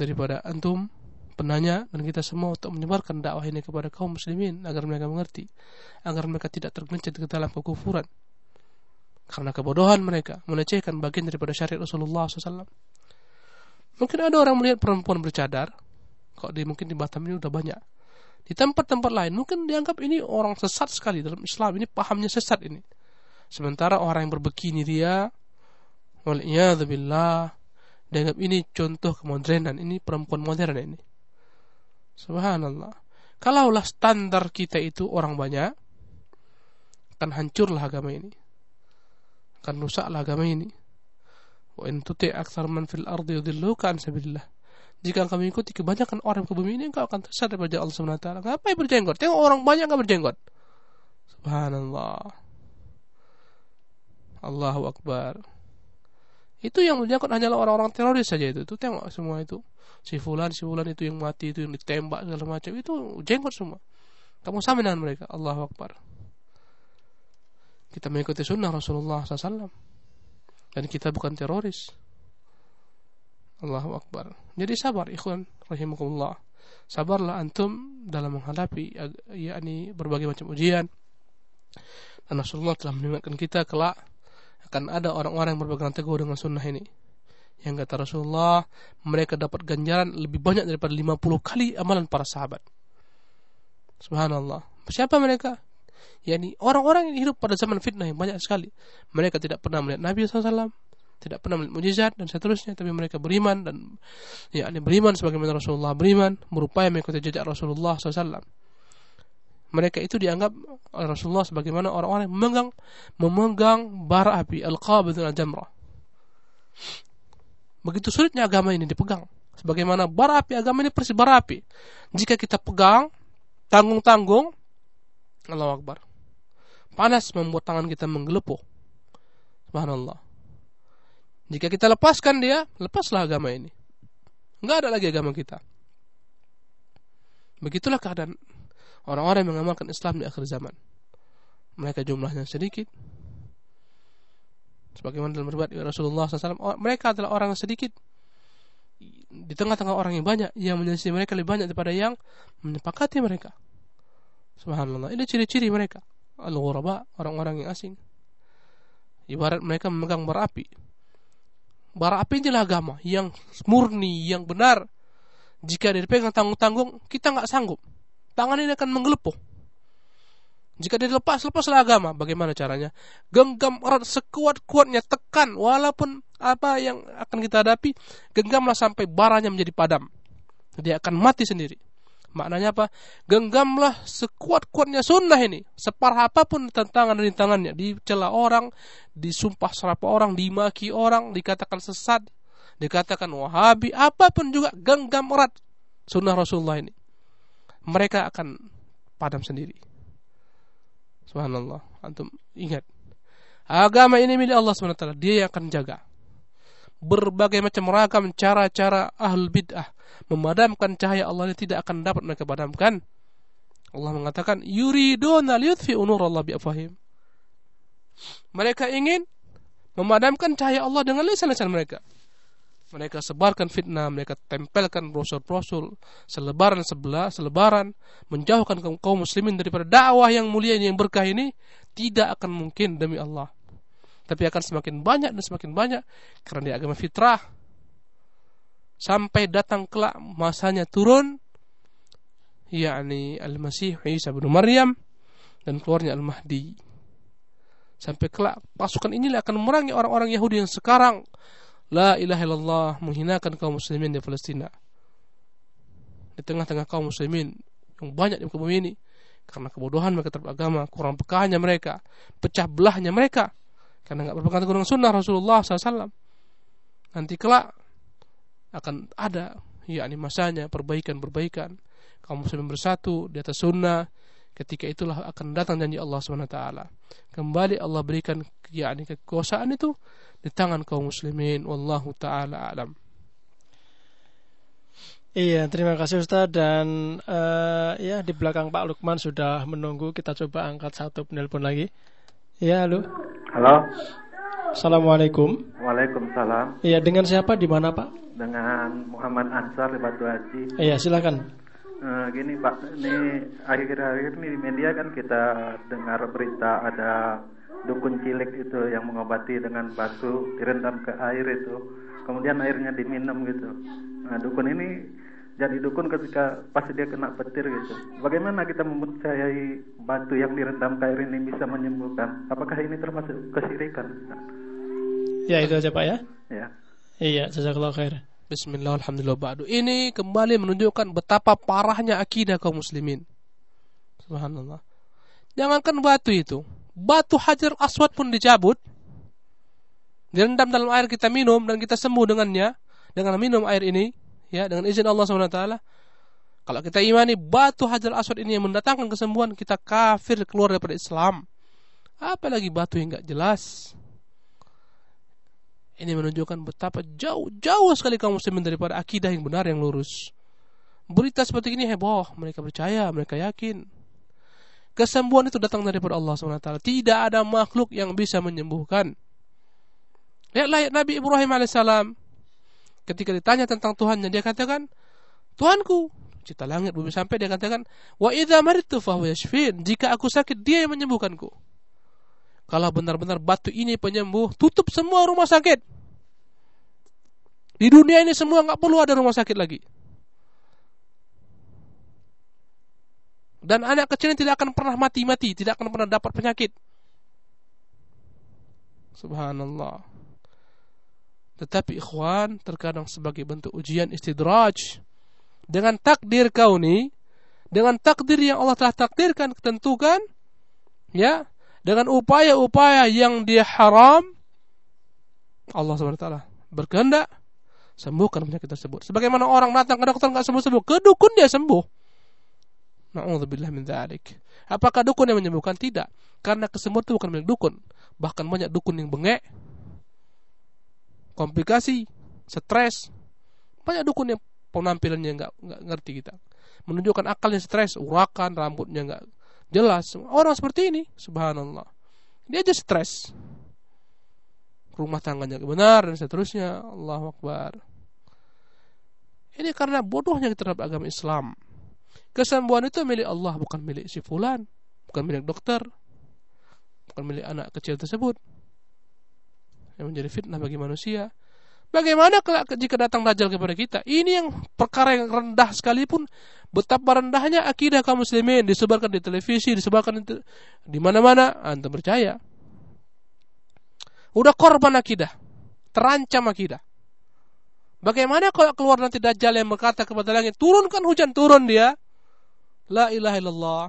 daripada antum penanya dan kita semua untuk menyebarkan dakwah ini kepada kaum muslimin agar mereka mengerti agar mereka tidak tergelincir ke dalam kekufuran karena kebodohan mereka melecehkan bagian daripada syariat Rasulullah SAW mungkin ada orang melihat perempuan bercadar. Kok di mungkin di Batam ini udah banyak. Di tempat-tempat lain mungkin dianggap ini orang sesat sekali. Dalam Islam ini pahamnya sesat ini. Sementara orang yang berbekini dia waliyadzubillah dianggap ini contoh kemodernan. Ini perempuan modern ini. Subhanallah. Kalaulah standar kita itu orang banyak akan hancurlah agama ini. Akan rusaklah agama ini wa in tuti aktsar man fil ardi yudilluka an sabilillah jika kami ikuti kebanyakan orang ke bumi ini engkau akan tersesat daripada Allah Subhanahu wa taala ngapain berjenggot tengok orang banyak enggak berjenggot subhanallah Allahu akbar itu yang menyangkut hanyalah orang-orang teroris saja itu. Itu tengok semua itu. Si fulan, si fulan itu yang mati itu yang ditembak segala macam itu jenggot semua. Kamu sama dengan mereka. Allahu Akbar. Kita mengikuti sunnah Rasulullah SAW. Dan kita bukan teroris. Allahu Akbar. Jadi sabar ikhwan rahimakumullah. Sabarlah antum dalam menghadapi yakni berbagai macam ujian. Dan Rasulullah telah mengingatkan kita kelak akan ada orang-orang yang berpegang teguh dengan sunnah ini. Yang kata Rasulullah, mereka dapat ganjaran lebih banyak daripada 50 kali amalan para sahabat. Subhanallah. Siapa mereka? Yani orang-orang yang hidup pada zaman fitnah yang banyak sekali. Mereka tidak pernah melihat Nabi SAW, tidak pernah melihat mujizat dan seterusnya, tapi mereka beriman dan ya beriman sebagaimana Rasulullah beriman, berupaya mengikuti jejak Rasulullah SAW mereka itu dianggap oleh Rasulullah sebagaimana orang-orang yang memegang memegang bara api al-qabid al-jamrah. Begitu sulitnya agama ini dipegang. Sebagaimana bara api agama ini persis bara api. Jika kita pegang tanggung-tanggung Allah Akbar. Panas membuat tangan kita menggelepuh. Subhanallah. Jika kita lepaskan dia, lepaslah agama ini. Enggak ada lagi agama kita. Begitulah keadaan orang-orang yang mengamalkan Islam di akhir zaman. Mereka jumlahnya sedikit. Sebagaimana dalam riwayat Rasulullah SAW, mereka adalah orang yang sedikit di tengah-tengah orang yang banyak yang menyelisih mereka lebih banyak daripada yang menyepakati mereka. Subhanallah. Ini ciri-ciri mereka. Al-ghuraba, orang-orang yang asing. Ibarat mereka memegang bara api. Bara api inilah agama yang murni, yang benar. Jika dipegang tanggung-tanggung, kita nggak sanggup tangan ini akan menggelepuh. Jika dia lepas, lepaslah agama. Bagaimana caranya? Genggam erat sekuat-kuatnya, tekan. Walaupun apa yang akan kita hadapi, genggamlah sampai baranya menjadi padam. Dia akan mati sendiri. Maknanya apa? Genggamlah sekuat-kuatnya sunnah ini. Separah apa pun tantangan rintangannya. Dicela orang, disumpah serapa orang, dimaki orang, dikatakan sesat, dikatakan wahabi, apa pun juga genggam erat sunnah Rasulullah ini mereka akan padam sendiri. Subhanallah. Antum ingat. Agama ini milik Allah SWT. Dia yang akan jaga. Berbagai macam ragam cara-cara ahlul bid'ah memadamkan cahaya Allah ini tidak akan dapat mereka padamkan. Allah mengatakan, yuriduna liyutfi'u Allah bi'afahim. Mereka ingin memadamkan cahaya Allah dengan lisan-lisan mereka mereka sebarkan fitnah, mereka tempelkan brosur-brosur selebaran sebelah, selebaran menjauhkan kaum muslimin daripada dakwah yang mulia ini yang berkah ini tidak akan mungkin demi Allah. Tapi akan semakin banyak dan semakin banyak karena di agama fitrah sampai datang kelak masanya turun yakni Al-Masih Isa bin Maryam dan keluarnya Al-Mahdi. Sampai kelak pasukan inilah akan memerangi orang-orang Yahudi yang sekarang La ilaha illallah menghinakan kaum muslimin di Palestina. Di tengah-tengah kaum muslimin yang banyak di bumi ini karena kebodohan mereka terhadap agama, kurang pekahnya mereka, pecah belahnya mereka karena nggak berpegang teguh dengan sunnah Rasulullah SAW. Nanti kelak akan ada yakni masanya perbaikan-perbaikan kaum muslimin bersatu di atas sunnah ketika itulah akan datang janji Allah SWT kembali Allah berikan yakni kekuasaan itu di tangan kaum muslimin wallahu taala alam Iya, terima kasih Ustaz dan uh, ya di belakang Pak Lukman sudah menunggu. Kita coba angkat satu penelpon lagi. Ya, halo. Halo. Assalamualaikum. Waalaikumsalam. Iya, dengan siapa di mana Pak? Dengan Muhammad Ansar di Batu Haji. Iya, silakan. Uh, gini Pak, ini akhir-akhir ini di media kan kita dengar berita ada dukun cilik itu yang mengobati dengan batu direndam ke air itu, kemudian airnya diminum gitu. Nah dukun ini jadi dukun ketika pasti dia kena petir gitu. Bagaimana kita mempercayai batu yang direndam air ini bisa menyembuhkan? Apakah ini termasuk kesirikan? Ya itu aja Pak ya. Ya. Iya, jazakallah khair. Bismillah, alhamdulillah, ba'du. Ini kembali menunjukkan betapa parahnya akidah kaum muslimin. Subhanallah. Jangankan batu itu. Batu hajar aswad pun dicabut. Direndam dalam air kita minum dan kita sembuh dengannya. Dengan minum air ini ya dengan izin Allah SWT kalau kita imani batu hajar aswad ini yang mendatangkan kesembuhan kita kafir keluar daripada Islam apalagi batu yang nggak jelas ini menunjukkan betapa jauh jauh sekali kaum muslimin daripada akidah yang benar yang lurus. Berita seperti ini heboh. Mereka percaya mereka yakin. Kesembuhan itu datang daripada Allah SWT tidak ada makhluk yang bisa menyembuhkan. Lihatlah Nabi Ibrahim alaihissalam. Ketika ditanya tentang Tuhannya dia katakan Tuhanku cipta langit bumi sampai dia katakan wa idza maritu fahuwa yashfin. Jika aku sakit dia yang menyembuhkanku kalau benar-benar batu ini penyembuh tutup semua rumah sakit. Di dunia ini semua nggak perlu ada rumah sakit lagi. Dan anak kecil ini tidak akan pernah mati-mati tidak akan pernah dapat penyakit. Subhanallah. Tetapi ikhwan terkadang sebagai bentuk ujian istidraj dengan takdir kauni, dengan takdir yang Allah telah takdirkan ketentukan, ya, dengan upaya-upaya yang dia haram, Allah SWT berkehendak sembuhkan penyakit tersebut. Sebagaimana orang datang ke dokter nggak sembuh-sembuh, ke dukun dia sembuh. Na'udzubillah min dzalik. Apakah dukun yang menyembuhkan? Tidak. Karena kesembuhan itu bukan milik dukun. Bahkan banyak dukun yang bengek, komplikasi, stres. Banyak dukun yang penampilannya nggak ngerti kita. Menunjukkan akalnya stres, urakan, rambutnya nggak jelas. Orang seperti ini, subhanallah. Dia aja stres. Rumah tangganya benar dan seterusnya. Allah Akbar. Ini karena bodohnya kita terhadap agama Islam. Kesembuhan itu milik Allah, bukan milik si fulan, bukan milik dokter, bukan milik anak kecil tersebut yang menjadi fitnah bagi manusia. Bagaimana jika datang dajjal kepada kita? Ini yang perkara yang rendah sekalipun betapa rendahnya akidah kaum muslimin disebarkan di televisi, disebarkan di mana-mana, anda percaya. Udah korban akidah, terancam akidah. Bagaimana kalau keluar nanti dajjal yang berkata kepada langit, turunkan hujan, turun dia. La ilaha illallah.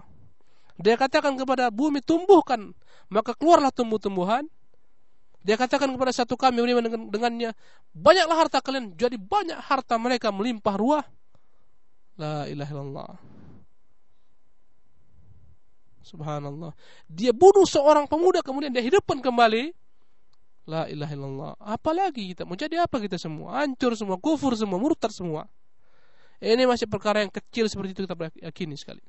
Dia katakan kepada bumi, tumbuhkan. Maka keluarlah tumbuh-tumbuhan. Dia katakan kepada satu kami dengan, dengannya, banyaklah harta kalian, jadi banyak harta mereka melimpah ruah. La ilaha illallah. Subhanallah. Dia bunuh seorang pemuda kemudian dia hidupkan kembali. La ilaha illallah. Apalagi kita mau jadi apa kita semua? Hancur semua, kufur semua, murtad semua. Ini masih perkara yang kecil seperti itu kita yakini sekali.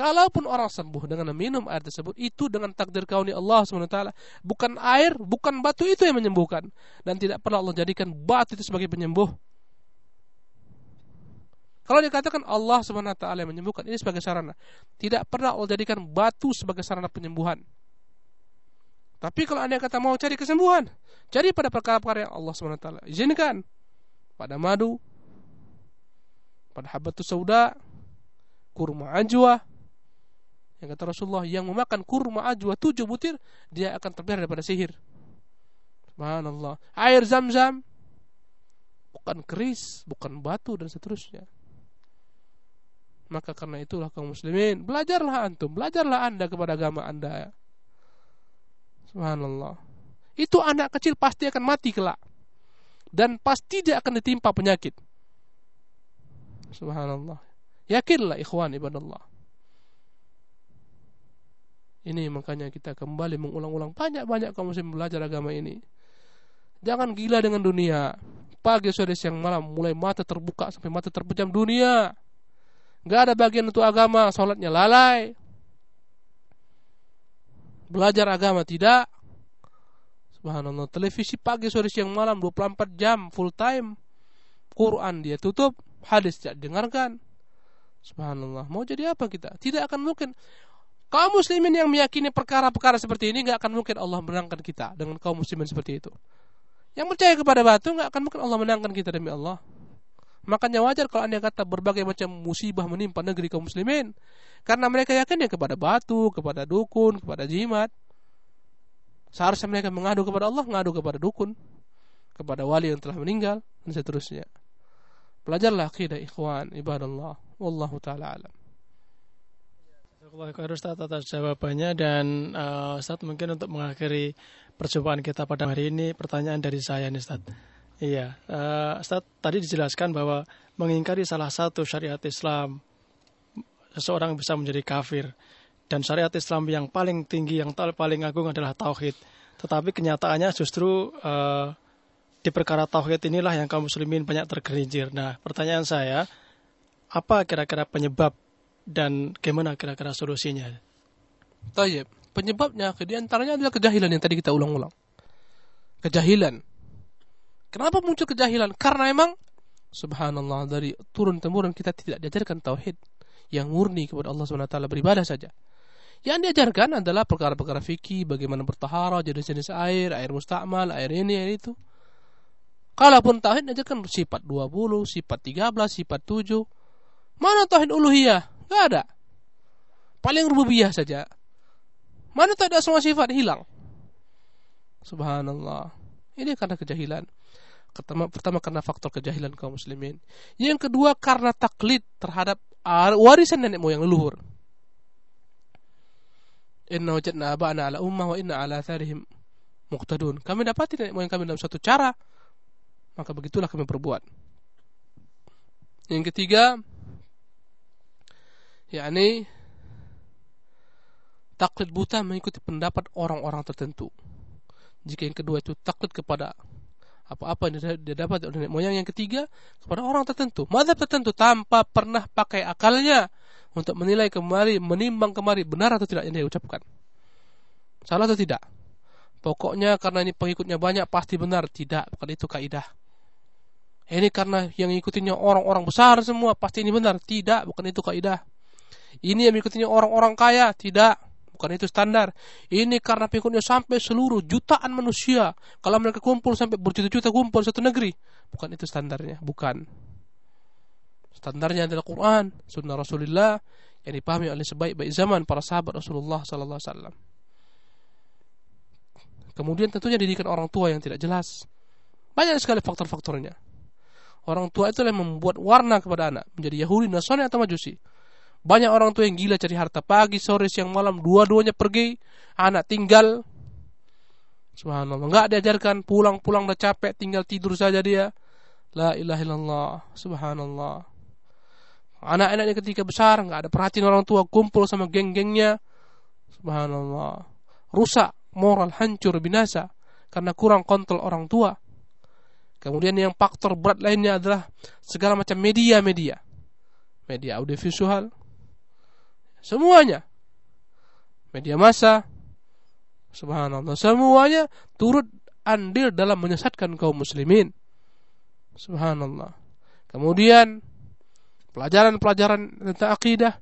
Kalaupun orang sembuh dengan minum air tersebut, itu dengan takdir kauni Allah SWT. Bukan air, bukan batu itu yang menyembuhkan. Dan tidak pernah Allah jadikan batu itu sebagai penyembuh. Kalau dikatakan Allah SWT yang menyembuhkan, ini sebagai sarana. Tidak pernah Allah jadikan batu sebagai sarana penyembuhan. Tapi kalau anda kata mau cari kesembuhan, cari pada perkara-perkara yang Allah SWT izinkan. Pada madu, pada habatus sauda, kurma ajwa, yang kata Rasulullah yang memakan kurma ajwa tujuh butir dia akan terpelihara daripada sihir. Subhanallah. Air zam-zam bukan keris, bukan batu dan seterusnya. Maka karena itulah kaum muslimin, belajarlah antum, belajarlah Anda kepada agama Anda. Subhanallah. Itu anak kecil pasti akan mati kelak. Dan pasti dia akan ditimpa penyakit. Subhanallah. Yakinlah ikhwan ibadallah. Ini makanya kita kembali mengulang-ulang banyak-banyak kaum muslim belajar agama ini. Jangan gila dengan dunia. Pagi sore siang malam mulai mata terbuka sampai mata terpejam dunia. Gak ada bagian untuk agama, sholatnya lalai. Belajar agama tidak. Subhanallah, televisi pagi sore siang malam 24 jam full time. Quran dia tutup, hadis tidak dengarkan. Subhanallah, mau jadi apa kita? Tidak akan mungkin kaum muslimin yang meyakini perkara-perkara seperti ini nggak akan mungkin Allah menangkan kita dengan kaum muslimin seperti itu. Yang percaya kepada batu nggak akan mungkin Allah menangkan kita demi Allah. Makanya wajar kalau anda kata berbagai macam musibah menimpa negeri kaum muslimin. Karena mereka yakin ya kepada batu, kepada dukun, kepada jimat. Seharusnya mereka mengadu kepada Allah, mengadu kepada dukun. Kepada wali yang telah meninggal, dan seterusnya. Belajarlah akidah ikhwan, ibadallah. Wallahu ta'ala alam. Jazakallah Ustaz atas jawabannya dan uh, Ustaz mungkin untuk mengakhiri perjumpaan kita pada hari ini pertanyaan dari saya nih Ustaz. Iya, uh, Ustaz tadi dijelaskan bahwa mengingkari salah satu syariat Islam seseorang bisa menjadi kafir dan syariat Islam yang paling tinggi yang paling agung adalah tauhid. Tetapi kenyataannya justru uh, di perkara tauhid inilah yang kaum muslimin banyak tergelincir. Nah, pertanyaan saya, apa kira-kira penyebab dan bagaimana kira-kira solusinya? Tayyib. Penyebabnya di antaranya adalah kejahilan yang tadi kita ulang-ulang. Kejahilan. Kenapa muncul kejahilan? Karena emang subhanallah dari turun temurun kita tidak diajarkan tauhid yang murni kepada Allah SWT beribadah saja. Yang diajarkan adalah perkara-perkara fikih, bagaimana bertahara, jenis-jenis air, air mustakmal, air ini, air itu. Kalaupun tauhid diajarkan sifat 20, sifat 13, sifat 7. Mana tauhid uluhiyah? Gak ada. Paling rububiyah saja. Mana tak ada semua sifat hilang. Subhanallah. Ini karena kejahilan. Pertama, pertama karena faktor kejahilan kaum muslimin. Yang kedua karena taklid terhadap warisan nenek moyang leluhur. Inna wajadna aba'ana ala ummah wa inna ala atharihim muqtadun. Kami dapati nenek moyang kami dalam suatu cara, maka begitulah kami perbuat. Yang ketiga, yakni taklid buta mengikuti pendapat orang-orang tertentu. Jika yang kedua itu taklid kepada apa-apa yang dia dapat dari nenek moyang yang ketiga kepada orang tertentu. Madhab tertentu tanpa pernah pakai akalnya untuk menilai kembali menimbang kembali benar atau tidak yang dia ucapkan. Salah atau tidak? Pokoknya karena ini pengikutnya banyak pasti benar. Tidak bukan itu kaidah. Ini karena yang ngikutinya orang-orang besar semua pasti ini benar. Tidak bukan itu kaidah ini yang mengikutinya orang-orang kaya tidak bukan itu standar. Ini karena pengikutnya sampai seluruh jutaan manusia. Kalau mereka kumpul sampai berjuta-juta kumpul satu negeri, bukan itu standarnya, bukan. Standarnya adalah Quran, Sunnah Rasulullah yang dipahami oleh sebaik-baik zaman para sahabat Rasulullah Sallallahu Alaihi Wasallam. Kemudian tentunya didikan orang tua yang tidak jelas. Banyak sekali faktor-faktornya. Orang tua itu yang membuat warna kepada anak menjadi Yahudi, Nasrani atau Majusi. Banyak orang tua yang gila cari harta pagi, sore, siang, malam, dua-duanya pergi, anak tinggal. Subhanallah, enggak diajarkan pulang-pulang udah capek, tinggal tidur saja dia. La ilaha illallah, subhanallah. Anak-anaknya ketika besar enggak ada perhatian orang tua, kumpul sama geng-gengnya. Subhanallah. Rusak, moral hancur, binasa karena kurang kontrol orang tua. Kemudian yang faktor berat lainnya adalah segala macam media-media. Media audiovisual, Semuanya. Media massa. Subhanallah. Semuanya turut andil dalam menyesatkan kaum muslimin. Subhanallah. Kemudian pelajaran-pelajaran tentang akidah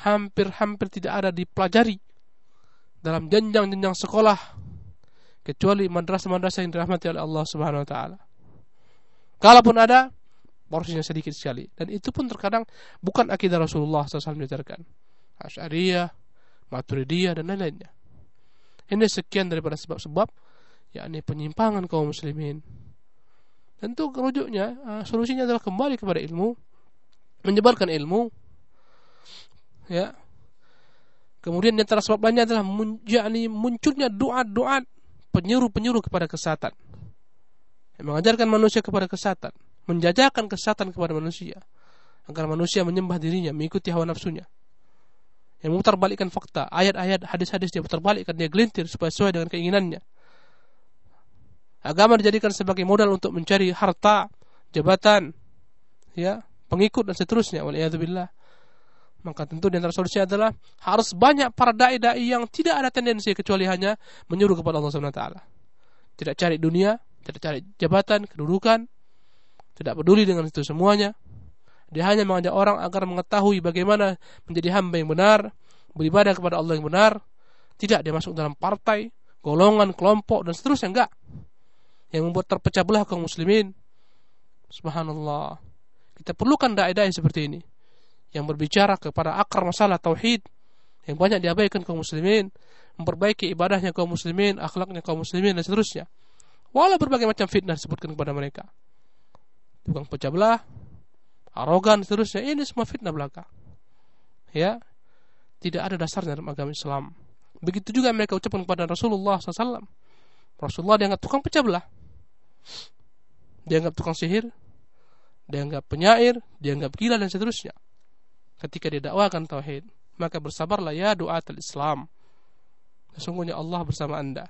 hampir-hampir tidak ada dipelajari dalam jenjang-jenjang sekolah kecuali madrasah-madrasah yang dirahmati oleh Allah Subhanahu wa taala. Kalaupun ada, porsinya sedikit sekali dan itu pun terkadang bukan akidah Rasulullah SAW diajarkan. Asy'ariyah, Maturidiyah dan lain-lainnya. Ini sekian daripada sebab-sebab yakni penyimpangan kaum muslimin. Tentu rujuknya, uh, solusinya adalah kembali kepada ilmu, menyebarkan ilmu, ya. Kemudian di antara sebab lainnya adalah yakni munculnya doa-doa penyuruh-penyuruh kepada kesatan. Yang mengajarkan manusia kepada kesatan, menjajakan kesatan kepada manusia agar manusia menyembah dirinya, mengikuti hawa nafsunya. Yang memutar balikkan fakta, ayat-ayat, hadis-hadis dia putar balikkan, dia gelintir supaya sesuai dengan keinginannya. Agama dijadikan sebagai modal untuk mencari harta, jabatan, ya, pengikut dan seterusnya. Waliyadzubillah. Maka tentu di antara solusinya adalah harus banyak para dai-dai yang tidak ada tendensi kecuali hanya menyuruh kepada Allah Subhanahu wa taala. Tidak cari dunia, tidak cari jabatan, kedudukan, tidak peduli dengan itu semuanya. Dia hanya mengajak orang agar mengetahui bagaimana menjadi hamba yang benar, beribadah kepada Allah yang benar. Tidak dia masuk dalam partai, golongan, kelompok dan seterusnya enggak yang membuat terpecah belah kaum muslimin. Subhanallah. Kita perlukan dai-dai seperti ini yang berbicara kepada akar masalah tauhid yang banyak diabaikan kaum muslimin, memperbaiki ibadahnya kaum muslimin, akhlaknya kaum muslimin dan seterusnya. Walau berbagai macam fitnah disebutkan kepada mereka. Tukang pecah belah, arogan seterusnya, ini semua fitnah belaka. Ya, tidak ada dasarnya dalam agama Islam. Begitu juga mereka ucapkan kepada Rasulullah SAW. Rasulullah dianggap tukang pecah belah dianggap tukang sihir, dianggap penyair, dianggap gila dan seterusnya. Ketika didakwakan tauhid, maka bersabarlah ya doa Islam. Sesungguhnya Allah bersama Anda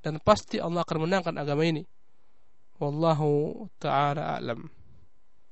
dan pasti Allah akan menangkan agama ini. Wallahu taala a'lam.